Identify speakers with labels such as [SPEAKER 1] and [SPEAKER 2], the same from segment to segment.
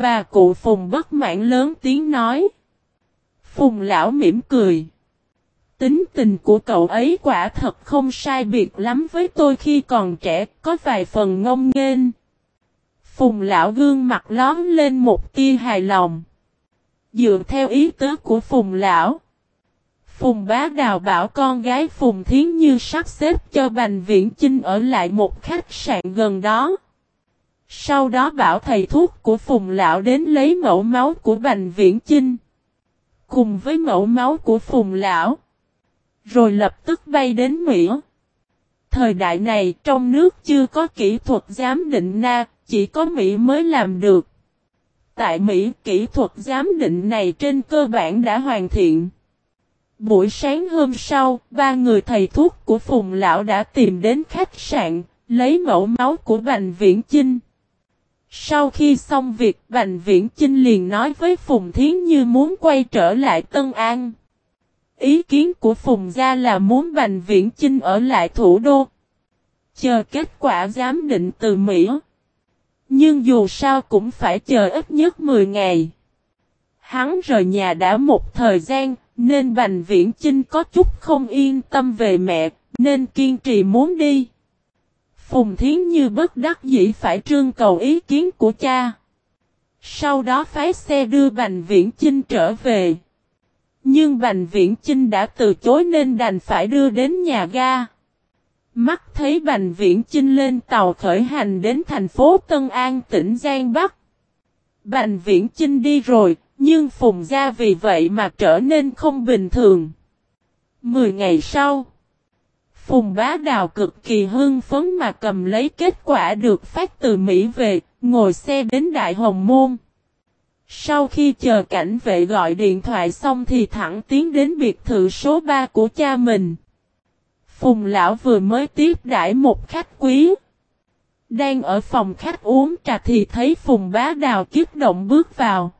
[SPEAKER 1] Bà cụ Phùng bất mãn lớn tiếng nói. Phùng lão mỉm cười. Tính tình của cậu ấy quả thật không sai biệt lắm với tôi khi còn trẻ, có vài phần ngông nghênh. Phùng lão gương mặt lón lên một tia hài lòng. Dựa theo ý tứ của Phùng lão. Phùng bá đào bảo con gái Phùng Thiến Như sắp xếp cho Bành Viễn Chinh ở lại một khách sạn gần đó. Sau đó bảo thầy thuốc của Phùng Lão đến lấy mẫu máu của Bành Viễn Chinh. Cùng với mẫu máu của Phùng Lão. Rồi lập tức bay đến Mỹ. Thời đại này trong nước chưa có kỹ thuật giám định na, chỉ có Mỹ mới làm được. Tại Mỹ kỹ thuật giám định này trên cơ bản đã hoàn thiện. Buổi sáng hôm sau, ba người thầy thuốc của Phùng Lão đã tìm đến khách sạn, lấy mẫu máu của Bành Viễn Chinh. Sau khi xong việc, Bành Viễn Chinh liền nói với Phùng Thiến Như muốn quay trở lại Tân An. Ý kiến của Phùng Gia là muốn Bành Viễn Chinh ở lại thủ đô. Chờ kết quả giám định từ Mỹ. Nhưng dù sao cũng phải chờ ít nhất 10 ngày. Hắn rời nhà đã một thời gian, nên Bành Viễn Chinh có chút không yên tâm về mẹ, nên kiên trì muốn đi. Phùng Thiến Như bất đắc dĩ phải trương cầu ý kiến của cha. Sau đó phái xe đưa Bành Viễn Chinh trở về. Nhưng Bành Viễn Chinh đã từ chối nên đành phải đưa đến nhà ga. Mắt thấy Bành Viễn Chinh lên tàu khởi hành đến thành phố Tân An tỉnh Giang Bắc. Bành Viễn Chinh đi rồi, nhưng Phùng Gia vì vậy mà trở nên không bình thường. Mười ngày sau, Phùng Bá Đào cực kỳ hưng phấn mà cầm lấy kết quả được phát từ Mỹ về, ngồi xe đến Đại Hồng Môn. Sau khi chờ cảnh vệ gọi điện thoại xong thì thẳng tiến đến biệt thự số 3 của cha mình. Phùng lão vừa mới tiếp đãi một khách quý. Đang ở phòng khách uống trà thì thấy Phùng bá đào kiếp động bước vào.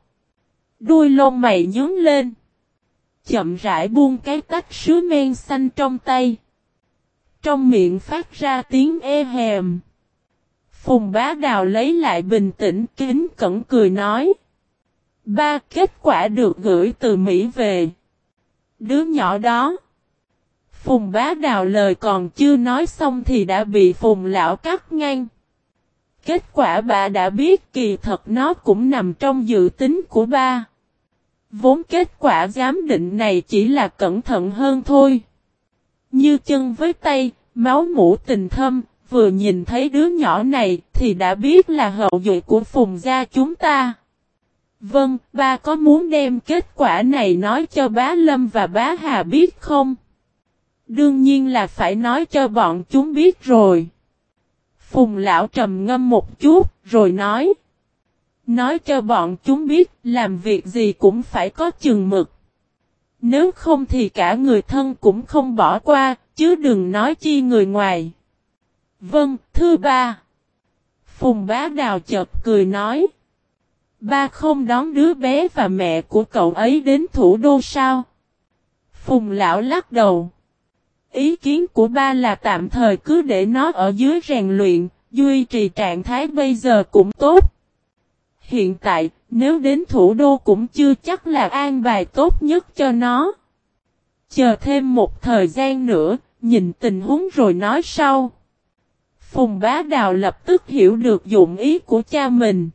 [SPEAKER 1] Đuôi lông mày nhướng lên. Chậm rãi buông cái tách sứ men xanh trong tay. Trong miệng phát ra tiếng e hèm. Phùng bá đào lấy lại bình tĩnh kính cẩn cười nói. Ba kết quả được gửi từ Mỹ về. Đứa nhỏ đó. Phùng bá đào lời còn chưa nói xong thì đã bị phùng lão cắt ngang. Kết quả bà đã biết kỳ thật nó cũng nằm trong dự tính của ba. Vốn kết quả giám định này chỉ là cẩn thận hơn thôi. Như chân với tay, máu mũ tình thâm, vừa nhìn thấy đứa nhỏ này thì đã biết là hậu duệ của phùng gia chúng ta. Vâng, ba có muốn đem kết quả này nói cho bá Lâm và bá Hà biết không? Đương nhiên là phải nói cho bọn chúng biết rồi. Phùng lão trầm ngâm một chút, rồi nói. Nói cho bọn chúng biết, làm việc gì cũng phải có chừng mực. Nếu không thì cả người thân cũng không bỏ qua, chứ đừng nói chi người ngoài. Vâng, thứ ba. Phùng bá đào chợt cười nói. Ba không đón đứa bé và mẹ của cậu ấy đến thủ đô sao? Phùng lão lắc đầu. Ý kiến của ba là tạm thời cứ để nó ở dưới rèn luyện, duy trì trạng thái bây giờ cũng tốt. Hiện tại, nếu đến thủ đô cũng chưa chắc là an bài tốt nhất cho nó. Chờ thêm một thời gian nữa, nhìn tình huống rồi nói sau. Phùng bá đào lập tức hiểu được dụng ý của cha mình.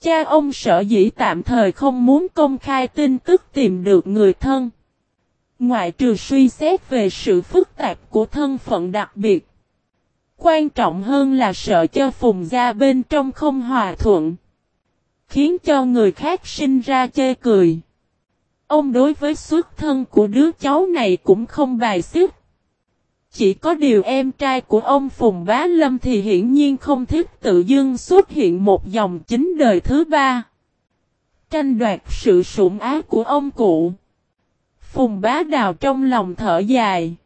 [SPEAKER 1] Cha ông sợ dĩ tạm thời không muốn công khai tin tức tìm được người thân. Ngoại trừ suy xét về sự phức tạp của thân phận đặc biệt. Quan trọng hơn là sợ cho phùng gia bên trong không hòa thuận. Khiến cho người khác sinh ra chê cười. Ông đối với xuất thân của đứa cháu này cũng không bài xích. Chỉ có điều em trai của ông Phùng Bá Lâm thì hiển nhiên không thích tự dưng xuất hiện một dòng chính đời thứ ba. Tranh đoạt sự sủng ái của ông cụ. Phùng Bá Đào trong lòng thở dài.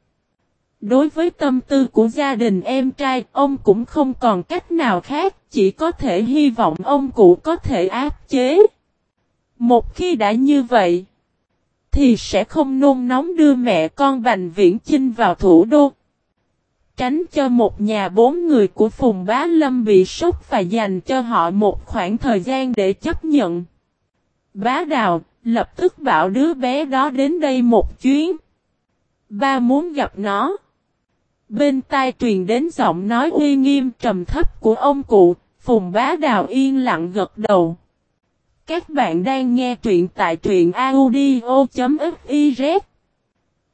[SPEAKER 1] Đối với tâm tư của gia đình em trai, ông cũng không còn cách nào khác, chỉ có thể hy vọng ông cụ có thể áp chế. Một khi đã như vậy, thì sẽ không nôn nóng đưa mẹ con Bành Viễn Chinh vào thủ đô. Tránh cho một nhà bốn người của Phùng Bá Lâm bị sốc và dành cho họ một khoảng thời gian để chấp nhận. Bá Đào lập tức bảo đứa bé đó đến đây một chuyến. Ba muốn gặp nó. Bên tai truyền đến giọng nói uy nghiêm trầm thấp của ông cụ, Phùng Bá Đào yên lặng gật đầu. Các bạn đang nghe truyện tại truyện audio.fiz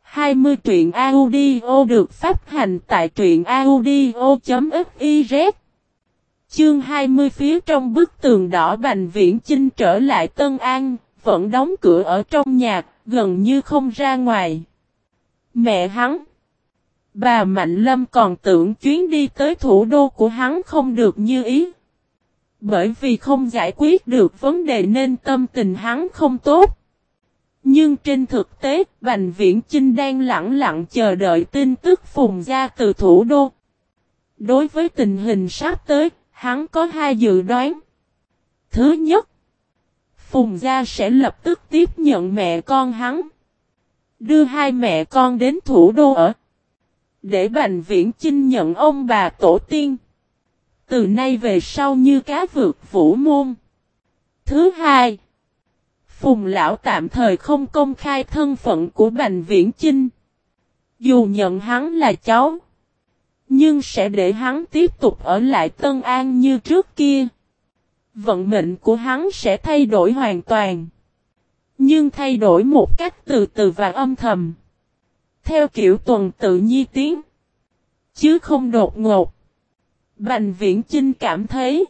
[SPEAKER 1] 20 truyện audio được phát hành tại truyện audio.fiz Chương 20 phía trong bức tường đỏ Bành Viễn Chinh trở lại Tân An, vẫn đóng cửa ở trong nhà, gần như không ra ngoài. Mẹ hắn Bà Mạnh Lâm còn tưởng chuyến đi tới thủ đô của hắn không được như ý. Bởi vì không giải quyết được vấn đề nên tâm tình hắn không tốt. Nhưng trên thực tế, Bành Viễn Chinh đang lặng lặng chờ đợi tin tức phùng ra từ thủ đô. Đối với tình hình sắp tới, hắn có hai dự đoán. Thứ nhất, Phùng Gia sẽ lập tức tiếp nhận mẹ con hắn. Đưa hai mẹ con đến thủ đô ở. Để Bành Viễn Chinh nhận ông bà tổ tiên. Từ nay về sau như cá vượt vũ môn. Thứ hai. Phùng Lão tạm thời không công khai thân phận của Bành Viễn Chinh. Dù nhận hắn là cháu. Nhưng sẽ để hắn tiếp tục ở lại Tân An như trước kia. Vận mệnh của hắn sẽ thay đổi hoàn toàn. Nhưng thay đổi một cách từ từ và âm thầm. Theo kiểu tuần tự nhi tiến. Chứ không đột ngột. Bành viễn Chinh cảm thấy.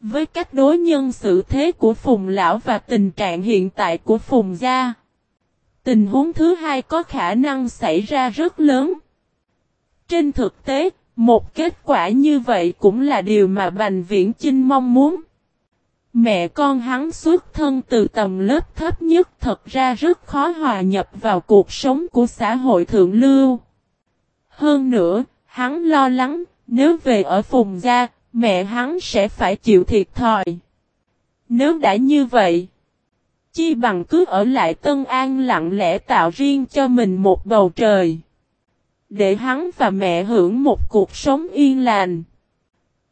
[SPEAKER 1] Với cách đối nhân xử thế của Phùng Lão và tình trạng hiện tại của Phùng Gia. Tình huống thứ hai có khả năng xảy ra rất lớn. Trên thực tế, một kết quả như vậy cũng là điều mà Bành Viễn Chinh mong muốn. Mẹ con hắn xuất thân từ tầm lớp thấp nhất thật ra rất khó hòa nhập vào cuộc sống của xã hội thượng lưu. Hơn nữa, hắn lo lắng, nếu về ở phùng gia, mẹ hắn sẽ phải chịu thiệt thòi. Nếu đã như vậy, chi bằng cứ ở lại Tân An lặng lẽ tạo riêng cho mình một bầu trời. Để hắn và mẹ hưởng một cuộc sống yên lành.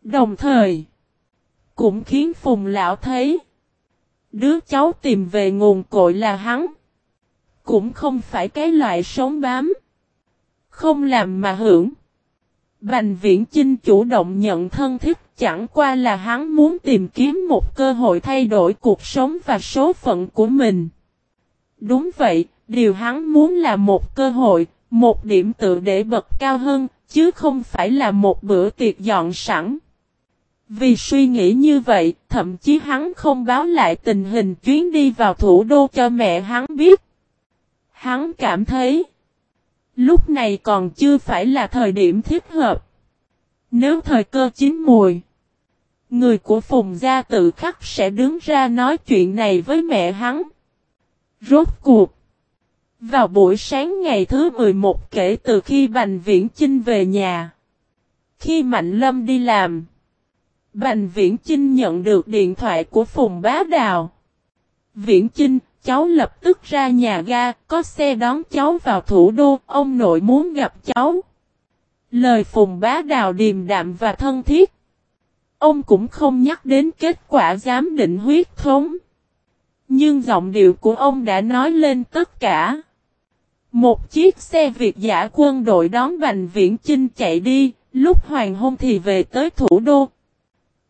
[SPEAKER 1] Đồng thời, cũng khiến Phùng Lão thấy. Đứa cháu tìm về nguồn cội là hắn. Cũng không phải cái loại sống bám. Không làm mà hưởng. Bành viễn Chinh chủ động nhận thân thiết chẳng qua là hắn muốn tìm kiếm một cơ hội thay đổi cuộc sống và số phận của mình. Đúng vậy, điều hắn muốn là một cơ hội, một điểm tự để bật cao hơn, chứ không phải là một bữa tiệc dọn sẵn. Vì suy nghĩ như vậy, thậm chí hắn không báo lại tình hình chuyến đi vào thủ đô cho mẹ hắn biết. Hắn cảm thấy, lúc này còn chưa phải là thời điểm thích hợp. Nếu thời cơ chín mùi, người của Phùng Gia tự khắc sẽ đứng ra nói chuyện này với mẹ hắn. Rốt cuộc. Vào buổi sáng ngày thứ 11 kể từ khi Bành Viễn Chinh về nhà. Khi Mạnh Lâm đi làm. Bành Viễn Chinh nhận được điện thoại của Phùng Bá Đào. Viễn Chinh, cháu lập tức ra nhà ga, có xe đón cháu vào thủ đô, ông nội muốn gặp cháu. Lời Phùng Bá Đào điềm đạm và thân thiết. Ông cũng không nhắc đến kết quả giám định huyết thống. Nhưng giọng điệu của ông đã nói lên tất cả. Một chiếc xe Việt giả quân đội đón Bành Viễn Chinh chạy đi, lúc hoàng hôn thì về tới thủ đô.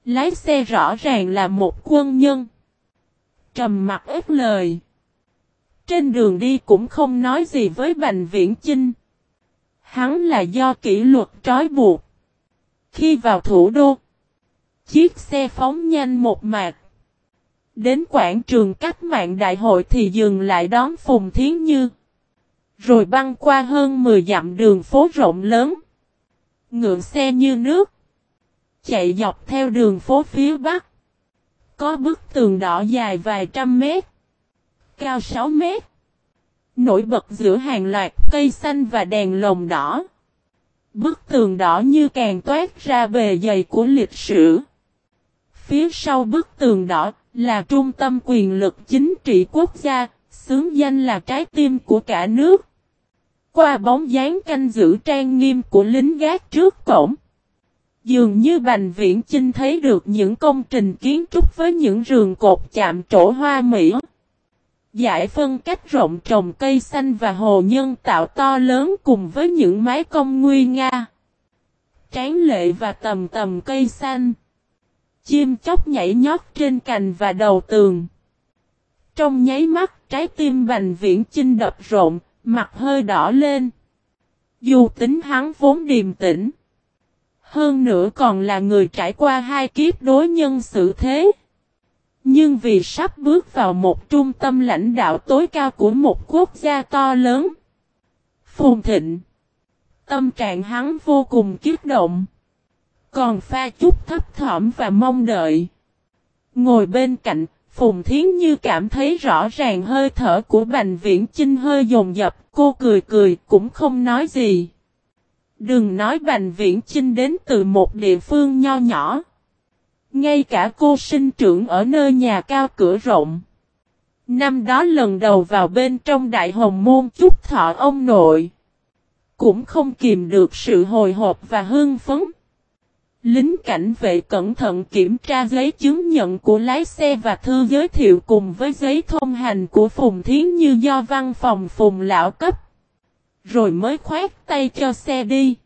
[SPEAKER 1] Lái xe rõ ràng là một quân nhân. Trầm mặt ít lời. Trên đường đi cũng không nói gì với Bành Viễn Chinh. Hắn là do kỷ luật trói buộc. Khi vào thủ đô, chiếc xe phóng nhanh một mạc. Đến quảng trường cách mạng đại hội thì dừng lại đón Phùng Thiến Như. Rồi băng qua hơn 10 dặm đường phố rộng lớn. Ngượng xe như nước chạy dọc theo đường phố phía bắc. Có bức tường đỏ dài vài trăm mét, cao 6 mét. Nổi bật giữa hàng loạt cây xanh và đèn lồng đỏ. Bức tường đỏ như càng toát ra bề dày của lịch sử. Phía sau bức tường đỏ là trung tâm quyền lực chính trị quốc gia, xướng danh là trái tim của cả nước. qua bóng dáng canh giữ trang nghiêm của lính gác trước cổng. Dường như Bành Viễn Chinh thấy được những công trình kiến trúc với những rường cột chạm trổ hoa mỹ. Giải phân cách rộng trồng cây xanh và hồ nhân tạo to lớn cùng với những mái công nguy nga. Tráng lệ và tầm tầm cây xanh. Chim chóc nhảy nhót trên cành và đầu tường. Trong nháy mắt trái tim Bành Viễn Chinh đập rộn, mặt hơi đỏ lên. Dù tính hắn vốn điềm tĩnh. Hơn nữa còn là người trải qua hai kiếp đối nhân xử thế. Nhưng vì sắp bước vào một trung tâm lãnh đạo tối cao của một quốc gia to lớn. Phùng thịnh. Tâm trạng hắn vô cùng kiếp động. Còn pha chút thấp thỏm và mong đợi. Ngồi bên cạnh, Phùng Thiến Như cảm thấy rõ ràng hơi thở của Bành Viễn Chinh hơi dồn dập, cô cười cười cũng không nói gì. Đừng nói Bành Viễn Chinh đến từ một địa phương nho nhỏ. Ngay cả cô sinh trưởng ở nơi nhà cao cửa rộng. Năm đó lần đầu vào bên trong đại hồng môn chúc thọ ông nội. Cũng không kìm được sự hồi hộp và hương phấn. Lính cảnh vệ cẩn thận kiểm tra giấy chứng nhận của lái xe và thư giới thiệu cùng với giấy thông hành của Phùng Thiến Như do văn phòng Phùng Lão cấp. Rồi mới khoát tay cho xe đi.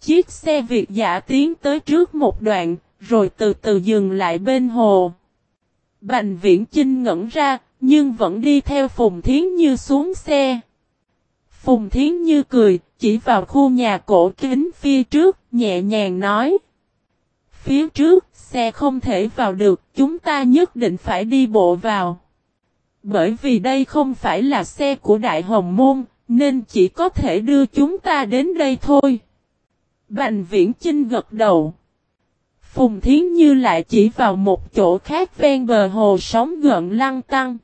[SPEAKER 1] Chiếc xe Việt giả tiến tới trước một đoạn, rồi từ từ dừng lại bên hồ. Bành viễn Chinh ngẩn ra, nhưng vẫn đi theo Phùng Thiến Như xuống xe. Phùng Thiến Như cười, chỉ vào khu nhà cổ kính phía trước, nhẹ nhàng nói. Phía trước, xe không thể vào được, chúng ta nhất định phải đi bộ vào. Bởi vì đây không phải là xe của Đại Hồng Môn, nên chỉ có thể đưa chúng ta đến đây thôi. Bành viễn Chinh gật đầu. Phùng Thiến Như lại chỉ vào một chỗ khác ven bờ hồ sóng gợn lăng tăng.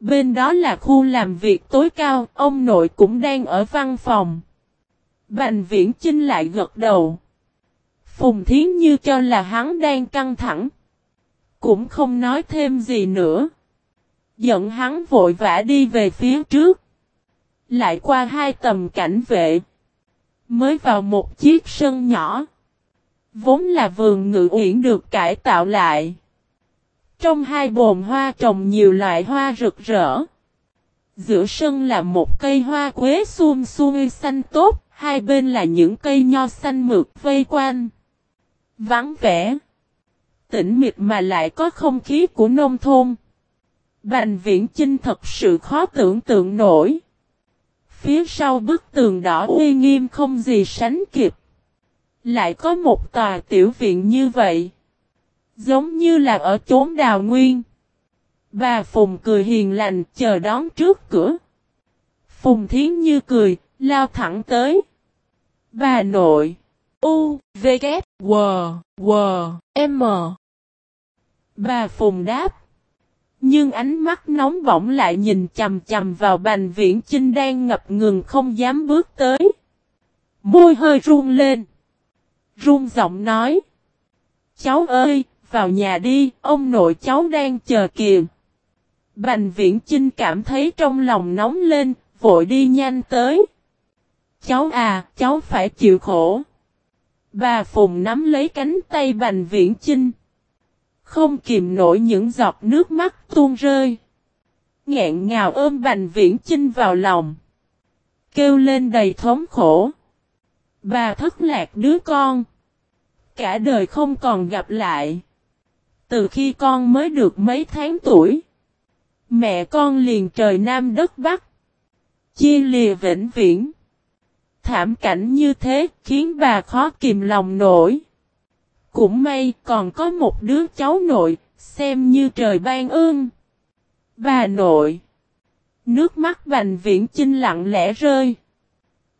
[SPEAKER 1] Bên đó là khu làm việc tối cao, ông nội cũng đang ở văn phòng. Bành viễn Chinh lại gật đầu. Phùng Thiến Như cho là hắn đang căng thẳng. Cũng không nói thêm gì nữa. Giận hắn vội vã đi về phía trước. Lại qua hai tầm cảnh vệ. Mới vào một chiếc sân nhỏ. Vốn là vườn ngự uyển được cải tạo lại. Trong hai bồn hoa trồng nhiều loại hoa rực rỡ. Giữa sân là một cây hoa quế xum xuôi xanh tốt, hai bên là những cây nho xanh mượt vây quanh. Vắng vẻ. Tĩnh mịch mà lại có không khí của nông thôn. Bành viễn chinh thật sự khó tưởng tượng nổi. Phía sau bức tường đỏ uy nghiêm không gì sánh kịp. Lại có một tòa tiểu viện như vậy. Giống như là ở chốn đào nguyên. Bà Phùng cười hiền lành chờ đón trước cửa. Phùng Thiến Như cười, lao thẳng tới. Bà nội. U, V, K, W, W, M. Bà Phùng đáp. Nhưng ánh mắt nóng bỏng lại nhìn chầm chầm vào bành viễn chinh đang ngập ngừng không dám bước tới. Môi hơi run lên. Run giọng nói. Cháu ơi, vào nhà đi, ông nội cháu đang chờ kìa. Bành viễn chinh cảm thấy trong lòng nóng lên, vội đi nhanh tới. Cháu à, cháu phải chịu khổ. Bà Phùng nắm lấy cánh tay Bành Viễn Chinh. Không kìm nổi những giọt nước mắt tuôn rơi. Ngẹn ngào ôm Bành Viễn Chinh vào lòng. Kêu lên đầy thống khổ. Bà thất lạc đứa con. Cả đời không còn gặp lại. Từ khi con mới được mấy tháng tuổi. Mẹ con liền trời Nam đất Bắc. Chia lìa vĩnh viễn. Thảm cảnh như thế khiến bà khó kìm lòng nổi. Cũng may còn có một đứa cháu nội, xem như trời ban ơn. Bà nội. Nước mắt bành viễn chinh lặng lẽ rơi.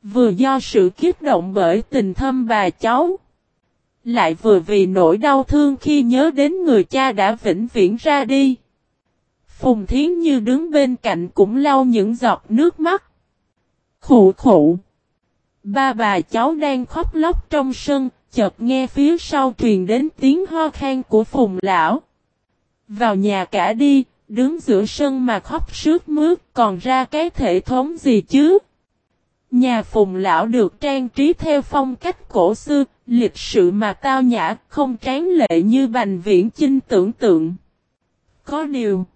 [SPEAKER 1] Vừa do sự kiếp động bởi tình thâm bà cháu. Lại vừa vì nỗi đau thương khi nhớ đến người cha đã vĩnh viễn ra đi. Phùng Thiến Như đứng bên cạnh cũng lau những giọt nước mắt. Khủ khủ. Ba bà cháu đang khóc lóc trong sân, chợt nghe phía sau truyền đến tiếng ho khan của Phùng lão. Vào nhà cả đi, đứng giữa sân mà khóc sướt mướt, còn ra cái thể thống gì chứ? Nhà phùng lão được trang trí theo phong cách cổ xưa, lịch sự mà tao nhã, không tráng lệ như bành viễn chinh tưởng tượng. Có điều,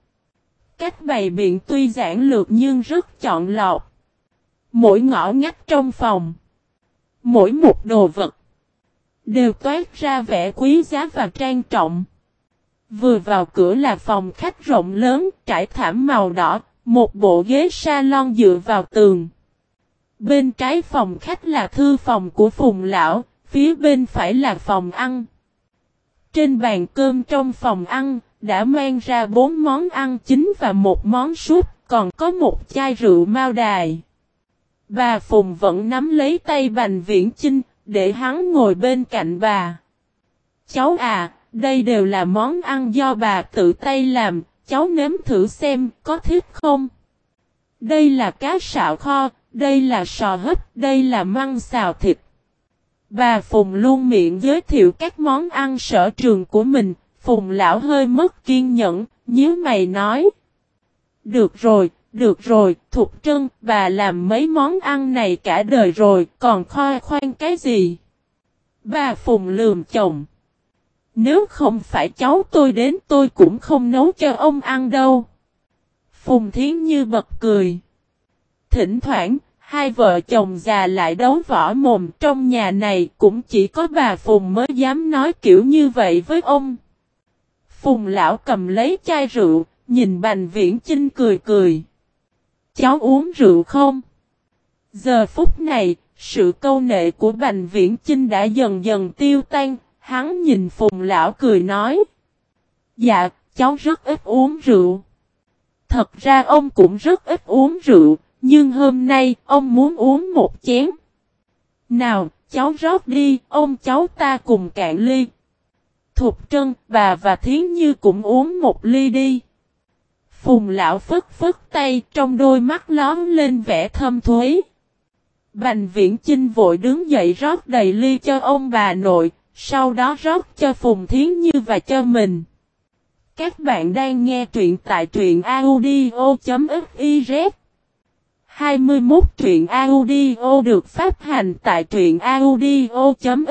[SPEAKER 1] cách bày biện tuy giản lược nhưng rất chọn lọc. Mỗi ngõ ngách trong phòng, mỗi một đồ vật, đều toát ra vẻ quý giá và trang trọng. Vừa vào cửa là phòng khách rộng lớn, trải thảm màu đỏ, một bộ ghế salon dựa vào tường. Bên trái phòng khách là thư phòng của Phùng Lão, phía bên phải là phòng ăn. Trên bàn cơm trong phòng ăn, đã mang ra bốn món ăn chính và một món súp, còn có một chai rượu mao đài. Bà Phùng vẫn nắm lấy tay Bành Viễn Chinh, để hắn ngồi bên cạnh bà. Cháu à, đây đều là món ăn do bà tự tay làm, cháu nếm thử xem có thích không. Đây là cá sạo kho, đây là sò hấp, đây là măng xào thịt. Bà Phùng luôn miệng giới thiệu các món ăn sở trường của mình, Phùng lão hơi mất kiên nhẫn, nhớ mày nói. Được rồi, được rồi, Thục Trân, bà làm mấy món ăn này cả đời rồi, còn khoai khoan cái gì? Bà Phùng lườm chồng. Nếu không phải cháu tôi đến tôi cũng không nấu cho ông ăn đâu. Phùng Thiến Như bật cười. Thỉnh thoảng, hai vợ chồng già lại đấu võ mồm trong nhà này cũng chỉ có bà Phùng mới dám nói kiểu như vậy với ông. Phùng lão cầm lấy chai rượu, nhìn Bành Viễn Chinh cười cười. Cháu uống rượu không? Giờ phút này, sự câu nệ của Bành Viễn Chinh đã dần dần tiêu tan, hắn nhìn Phùng lão cười nói. Dạ, cháu rất ít uống rượu. Thật ra ông cũng rất ít uống rượu, nhưng hôm nay ông muốn uống một chén. Nào, cháu rót đi, ông cháu ta cùng cạn ly. Thục Trân, bà và Thiến Như cũng uống một ly đi. Phùng lão phất phất tay trong đôi mắt lón lên vẻ thâm thuế. Bành viễn Trinh vội đứng dậy rót đầy ly cho ông bà nội, sau đó rót cho Phùng Thiến Như và cho mình. Các bạn đang nghe truyện tại truyện audio.fiz 21 truyện audio được phát hành tại truyện audio.fiz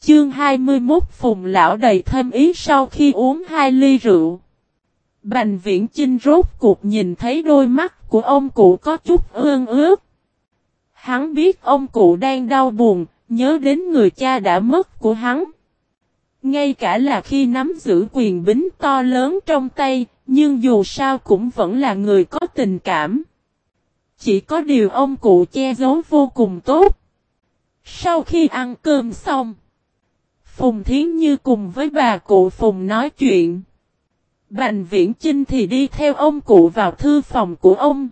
[SPEAKER 1] Chương 21 Phùng Lão đầy thêm ý sau khi uống hai ly rượu. Bành viễn Trinh rốt cuộc nhìn thấy đôi mắt của ông cụ có chút ương ướt. Hắn biết ông cụ đang đau buồn, nhớ đến người cha đã mất của hắn. Ngay cả là khi nắm giữ quyền bính to lớn trong tay, nhưng dù sao cũng vẫn là người có tình cảm. Chỉ có điều ông cụ che giấu vô cùng tốt. Sau khi ăn cơm xong, Phùng Thiến Như cùng với bà cụ Phùng nói chuyện. Bành Viễn Chinh thì đi theo ông cụ vào thư phòng của ông.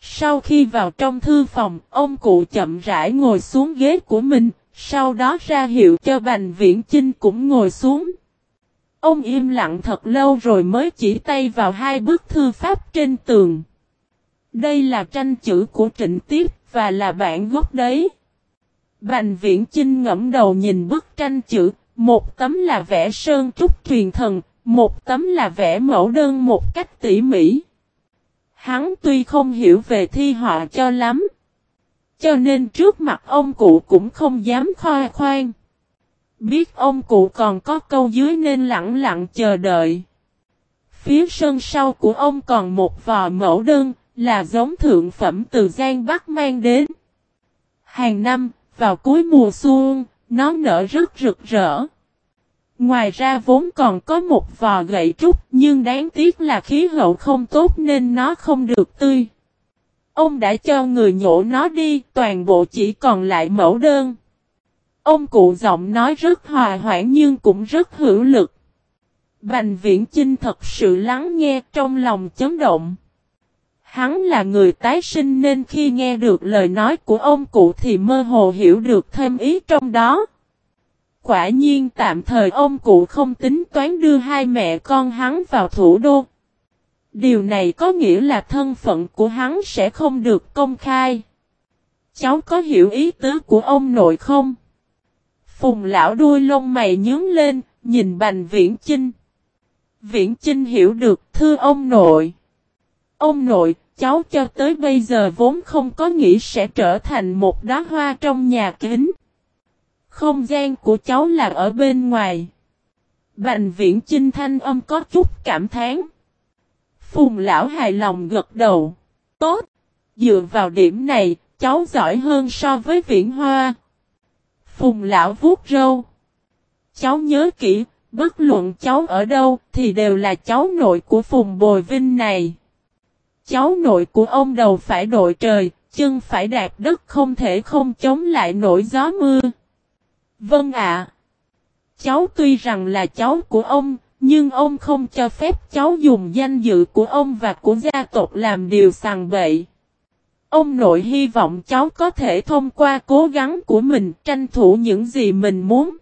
[SPEAKER 1] Sau khi vào trong thư phòng, ông cụ chậm rãi ngồi xuống ghế của mình, sau đó ra hiệu cho Bành Viễn Chinh cũng ngồi xuống. Ông im lặng thật lâu rồi mới chỉ tay vào hai bức thư pháp trên tường. Đây là tranh chữ của Trịnh Tiếp và là bản gốc đấy. Bành Viễn Chinh ngẫm đầu nhìn bức tranh chữ, một tấm là vẽ sơn trúc truyền thần, một tấm là vẽ mẫu đơn một cách tỉ mỉ. Hắn tuy không hiểu về thi họa cho lắm. Cho nên trước mặt ông cụ cũng không dám khoa khoan. Biết ông cụ còn có câu dưới nên lặng lặng chờ đợi. Phía sân sau của ông còn một vò mẫu đơn, là giống thượng phẩm từ Giang Bắc mang đến. Hàng năm, vào cuối mùa xuân, nó nở rất rực rỡ. Ngoài ra vốn còn có một vò gậy trúc nhưng đáng tiếc là khí hậu không tốt nên nó không được tươi. Ông đã cho người nhổ nó đi, toàn bộ chỉ còn lại mẫu đơn. Ông cụ giọng nói rất hòa hoãn nhưng cũng rất hữu lực. Bành viễn Trinh thật sự lắng nghe trong lòng chấn động. Hắn là người tái sinh nên khi nghe được lời nói của ông cụ thì mơ hồ hiểu được thêm ý trong đó. Quả nhiên tạm thời ông cụ không tính toán đưa hai mẹ con hắn vào thủ đô. Điều này có nghĩa là thân phận của hắn sẽ không được công khai. Cháu có hiểu ý tứ của ông nội không? Phùng lão đuôi lông mày nhướng lên, nhìn bành viễn chinh. Viễn chinh hiểu được thưa ông nội. Ông nội, cháu cho tới bây giờ vốn không có nghĩ sẽ trở thành một đóa hoa trong nhà kính. Không gian của cháu là ở bên ngoài. Bành viễn trinh thanh âm có chút cảm thán. Phùng lão hài lòng gật đầu. Tốt. Dựa vào điểm này, cháu giỏi hơn so với viễn hoa. Phùng lão vuốt râu. Cháu nhớ kỹ, bất luận cháu ở đâu thì đều là cháu nội của Phùng Bồi Vinh này. Cháu nội của ông đầu phải đội trời, chân phải đạp đất không thể không chống lại nổi gió mưa. Vâng ạ. Cháu tuy rằng là cháu của ông, nhưng ông không cho phép cháu dùng danh dự của ông và của gia tộc làm điều sàng bậy. Ông nội hy vọng cháu có thể thông qua cố gắng của mình tranh thủ những gì mình muốn.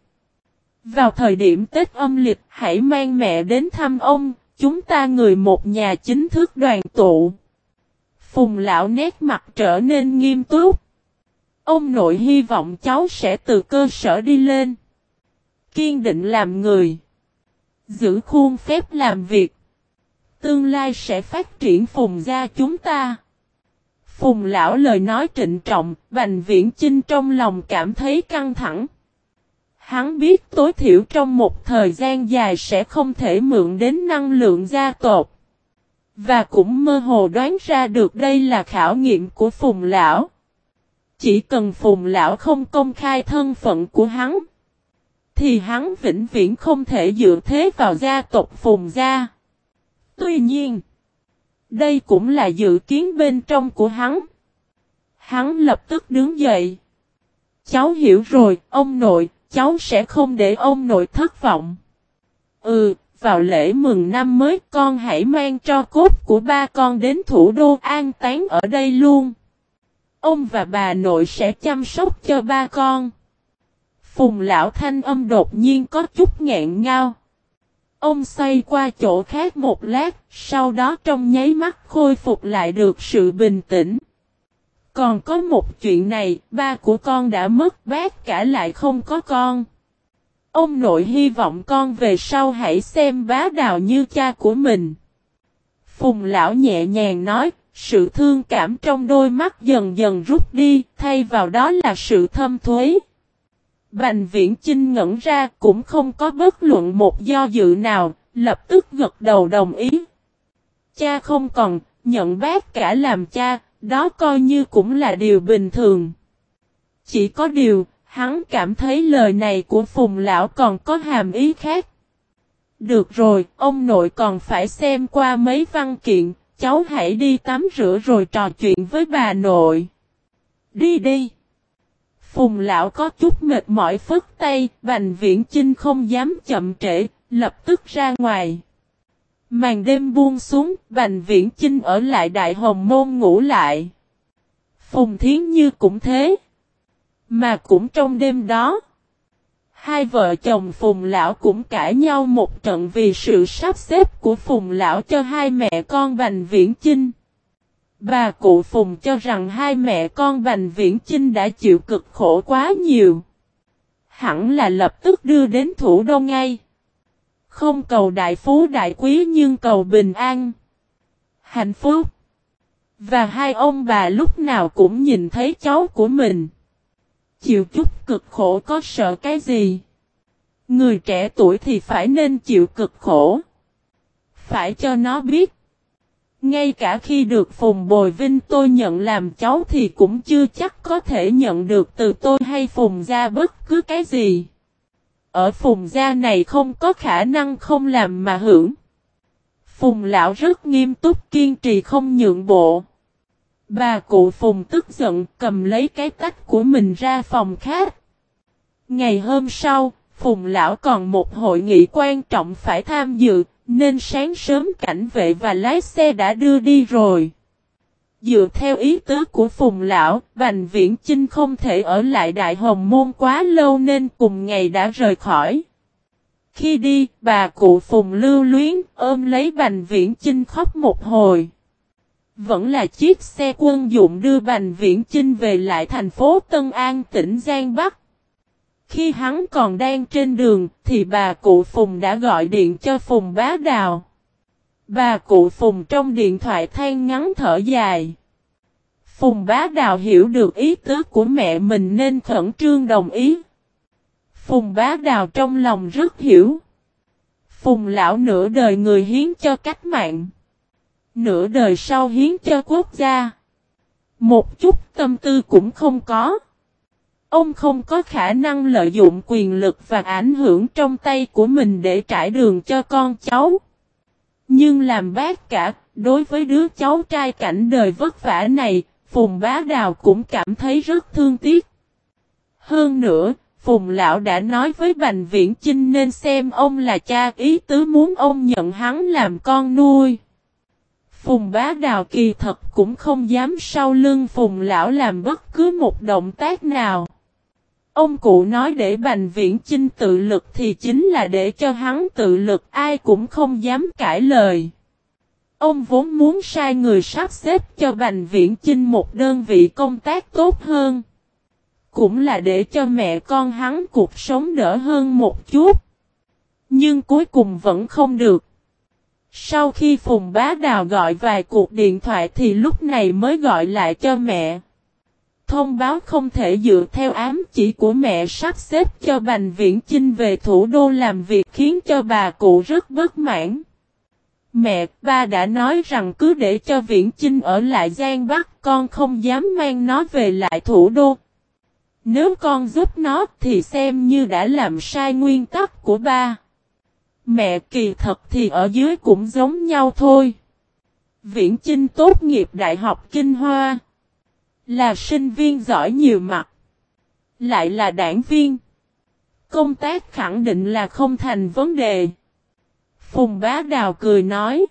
[SPEAKER 1] Vào thời điểm Tết âm lịch hãy mang mẹ đến thăm ông, chúng ta người một nhà chính thức đoàn tụ. Phùng lão nét mặt trở nên nghiêm túc. Ông nội hy vọng cháu sẽ từ cơ sở đi lên. Kiên định làm người. Giữ khuôn phép làm việc. Tương lai sẽ phát triển phùng gia chúng ta. Phùng lão lời nói trịnh trọng, Bành Viễn Chinh trong lòng cảm thấy căng thẳng. Hắn biết tối thiểu trong một thời gian dài sẽ không thể mượn đến năng lượng gia tộc. Và cũng mơ hồ đoán ra được đây là khảo nghiệm của Phùng lão. Chỉ cần Phùng lão không công khai thân phận của hắn, thì hắn vĩnh viễn không thể dựa thế vào gia tộc Phùng gia. Tuy nhiên, đây cũng là dự kiến bên trong của hắn. Hắn lập tức đứng dậy. Cháu hiểu rồi, ông nội, cháu sẽ không để ông nội thất vọng. Ừ, vào lễ mừng năm mới con hãy mang cho cốt của ba con đến thủ đô an táng ở đây luôn. Ông và bà nội sẽ chăm sóc cho ba con. Phùng lão thanh âm đột nhiên có chút nghẹn ngao. Ông xoay qua chỗ khác một lát, sau đó trong nháy mắt khôi phục lại được sự bình tĩnh. Còn có một chuyện này, ba của con đã mất bác cả lại không có con. Ông nội hy vọng con về sau hãy xem bá đào như cha của mình. Phùng lão nhẹ nhàng nói, sự thương cảm trong đôi mắt dần dần rút đi, thay vào đó là sự thâm thuế. Bành viễn Chinh ngẩn ra cũng không có bất luận một do dự nào, lập tức gật đầu đồng ý. Cha không còn, nhận bác cả làm cha, đó coi như cũng là điều bình thường. Chỉ có điều, hắn cảm thấy lời này của Phùng Lão còn có hàm ý khác. Được rồi, ông nội còn phải xem qua mấy văn kiện, cháu hãy đi tắm rửa rồi trò chuyện với bà nội. Đi đi. Phùng lão có chút mệt mỏi phức tay, Bành Viễn Chinh không dám chậm trễ, lập tức ra ngoài. Màn đêm buông xuống, Bành Viễn Chinh ở lại Đại Hồng Môn ngủ lại. Phùng Thiến Như cũng thế. Mà cũng trong đêm đó, hai vợ chồng Phùng Lão cũng cãi nhau một trận vì sự sắp xếp của Phùng Lão cho hai mẹ con Bành Viễn Chinh. Bà cụ Phùng cho rằng hai mẹ con Bành Viễn Chinh đã chịu cực khổ quá nhiều. Hẳn là lập tức đưa đến thủ đô ngay. Không cầu đại phú đại quý nhưng cầu bình an. Hạnh phúc. Và hai ông bà lúc nào cũng nhìn thấy cháu của mình. Chịu chút cực khổ có sợ cái gì? Người trẻ tuổi thì phải nên chịu cực khổ. Phải cho nó biết. Ngay cả khi được Phùng Bồi Vinh tôi nhận làm cháu thì cũng chưa chắc có thể nhận được từ tôi hay Phùng Gia bất cứ cái gì. Ở Phùng Gia này không có khả năng không làm mà hưởng. Phùng Lão rất nghiêm túc kiên trì không nhượng bộ. Bà cụ Phùng tức giận cầm lấy cái tách của mình ra phòng khác. Ngày hôm sau, Phùng Lão còn một hội nghị quan trọng phải tham dự, nên sáng sớm cảnh vệ và lái xe đã đưa đi rồi. Dựa theo ý tứ của Phùng Lão, Bành Viễn Chinh không thể ở lại Đại Hồng Môn quá lâu nên cùng ngày đã rời khỏi. Khi đi, bà cụ Phùng lưu luyến ôm lấy Bành Viễn Chinh khóc một hồi. Vẫn là chiếc xe quân dụng đưa Bành Viễn Chinh về lại thành phố Tân An tỉnh Giang Bắc. Khi hắn còn đang trên đường, thì bà cụ Phùng đã gọi điện cho Phùng Bá Đào. Bà cụ Phùng trong điện thoại than ngắn thở dài. Phùng bá đào hiểu được ý tứ của mẹ mình nên khẩn trương đồng ý. Phùng bá đào trong lòng rất hiểu. Phùng lão nửa đời người hiến cho cách mạng. Nửa đời sau hiến cho quốc gia. Một chút tâm tư cũng không có. Ông không có khả năng lợi dụng quyền lực và ảnh hưởng trong tay của mình để trải đường cho con cháu. Nhưng làm bác cả, đối với đứa cháu trai cảnh đời vất vả này, Phùng Bá Đào cũng cảm thấy rất thương tiếc. Hơn nữa, Phùng Lão đã nói với Bành Viễn Chinh nên xem ông là cha ý tứ muốn ông nhận hắn làm con nuôi. Phùng Bá Đào kỳ thật cũng không dám sau lưng Phùng Lão làm bất cứ một động tác nào. Ông cụ nói để Bành Viễn Chinh tự lực thì chính là để cho hắn tự lực, ai cũng không dám cãi lời. Ông vốn muốn sai người sắp xếp cho Bành Viễn Chinh một đơn vị công tác tốt hơn. Cũng là để cho mẹ con hắn cuộc sống đỡ hơn một chút. Nhưng cuối cùng vẫn không được. Sau khi Phùng Bá Đào gọi vài cuộc điện thoại thì lúc này mới gọi lại cho mẹ. Thông báo không thể dựa theo ám chỉ của mẹ sắp xếp cho Bành Viễn Chinh về thủ đô làm việc khiến cho bà cụ rất bất mãn. Mẹ, ba đã nói rằng cứ để cho Viễn Chinh ở lại Giang Bắc con không dám mang nó về lại thủ đô. Nếu con giúp nó thì xem như đã làm sai nguyên tắc của ba. Mẹ kỳ thật thì ở dưới cũng giống nhau thôi. Viễn Chinh tốt nghiệp Đại học Kinh Hoa. Là sinh viên giỏi nhiều mặt. Lại là đảng viên. Công tác khẳng định là không thành vấn đề. Phùng bá đào cười nói.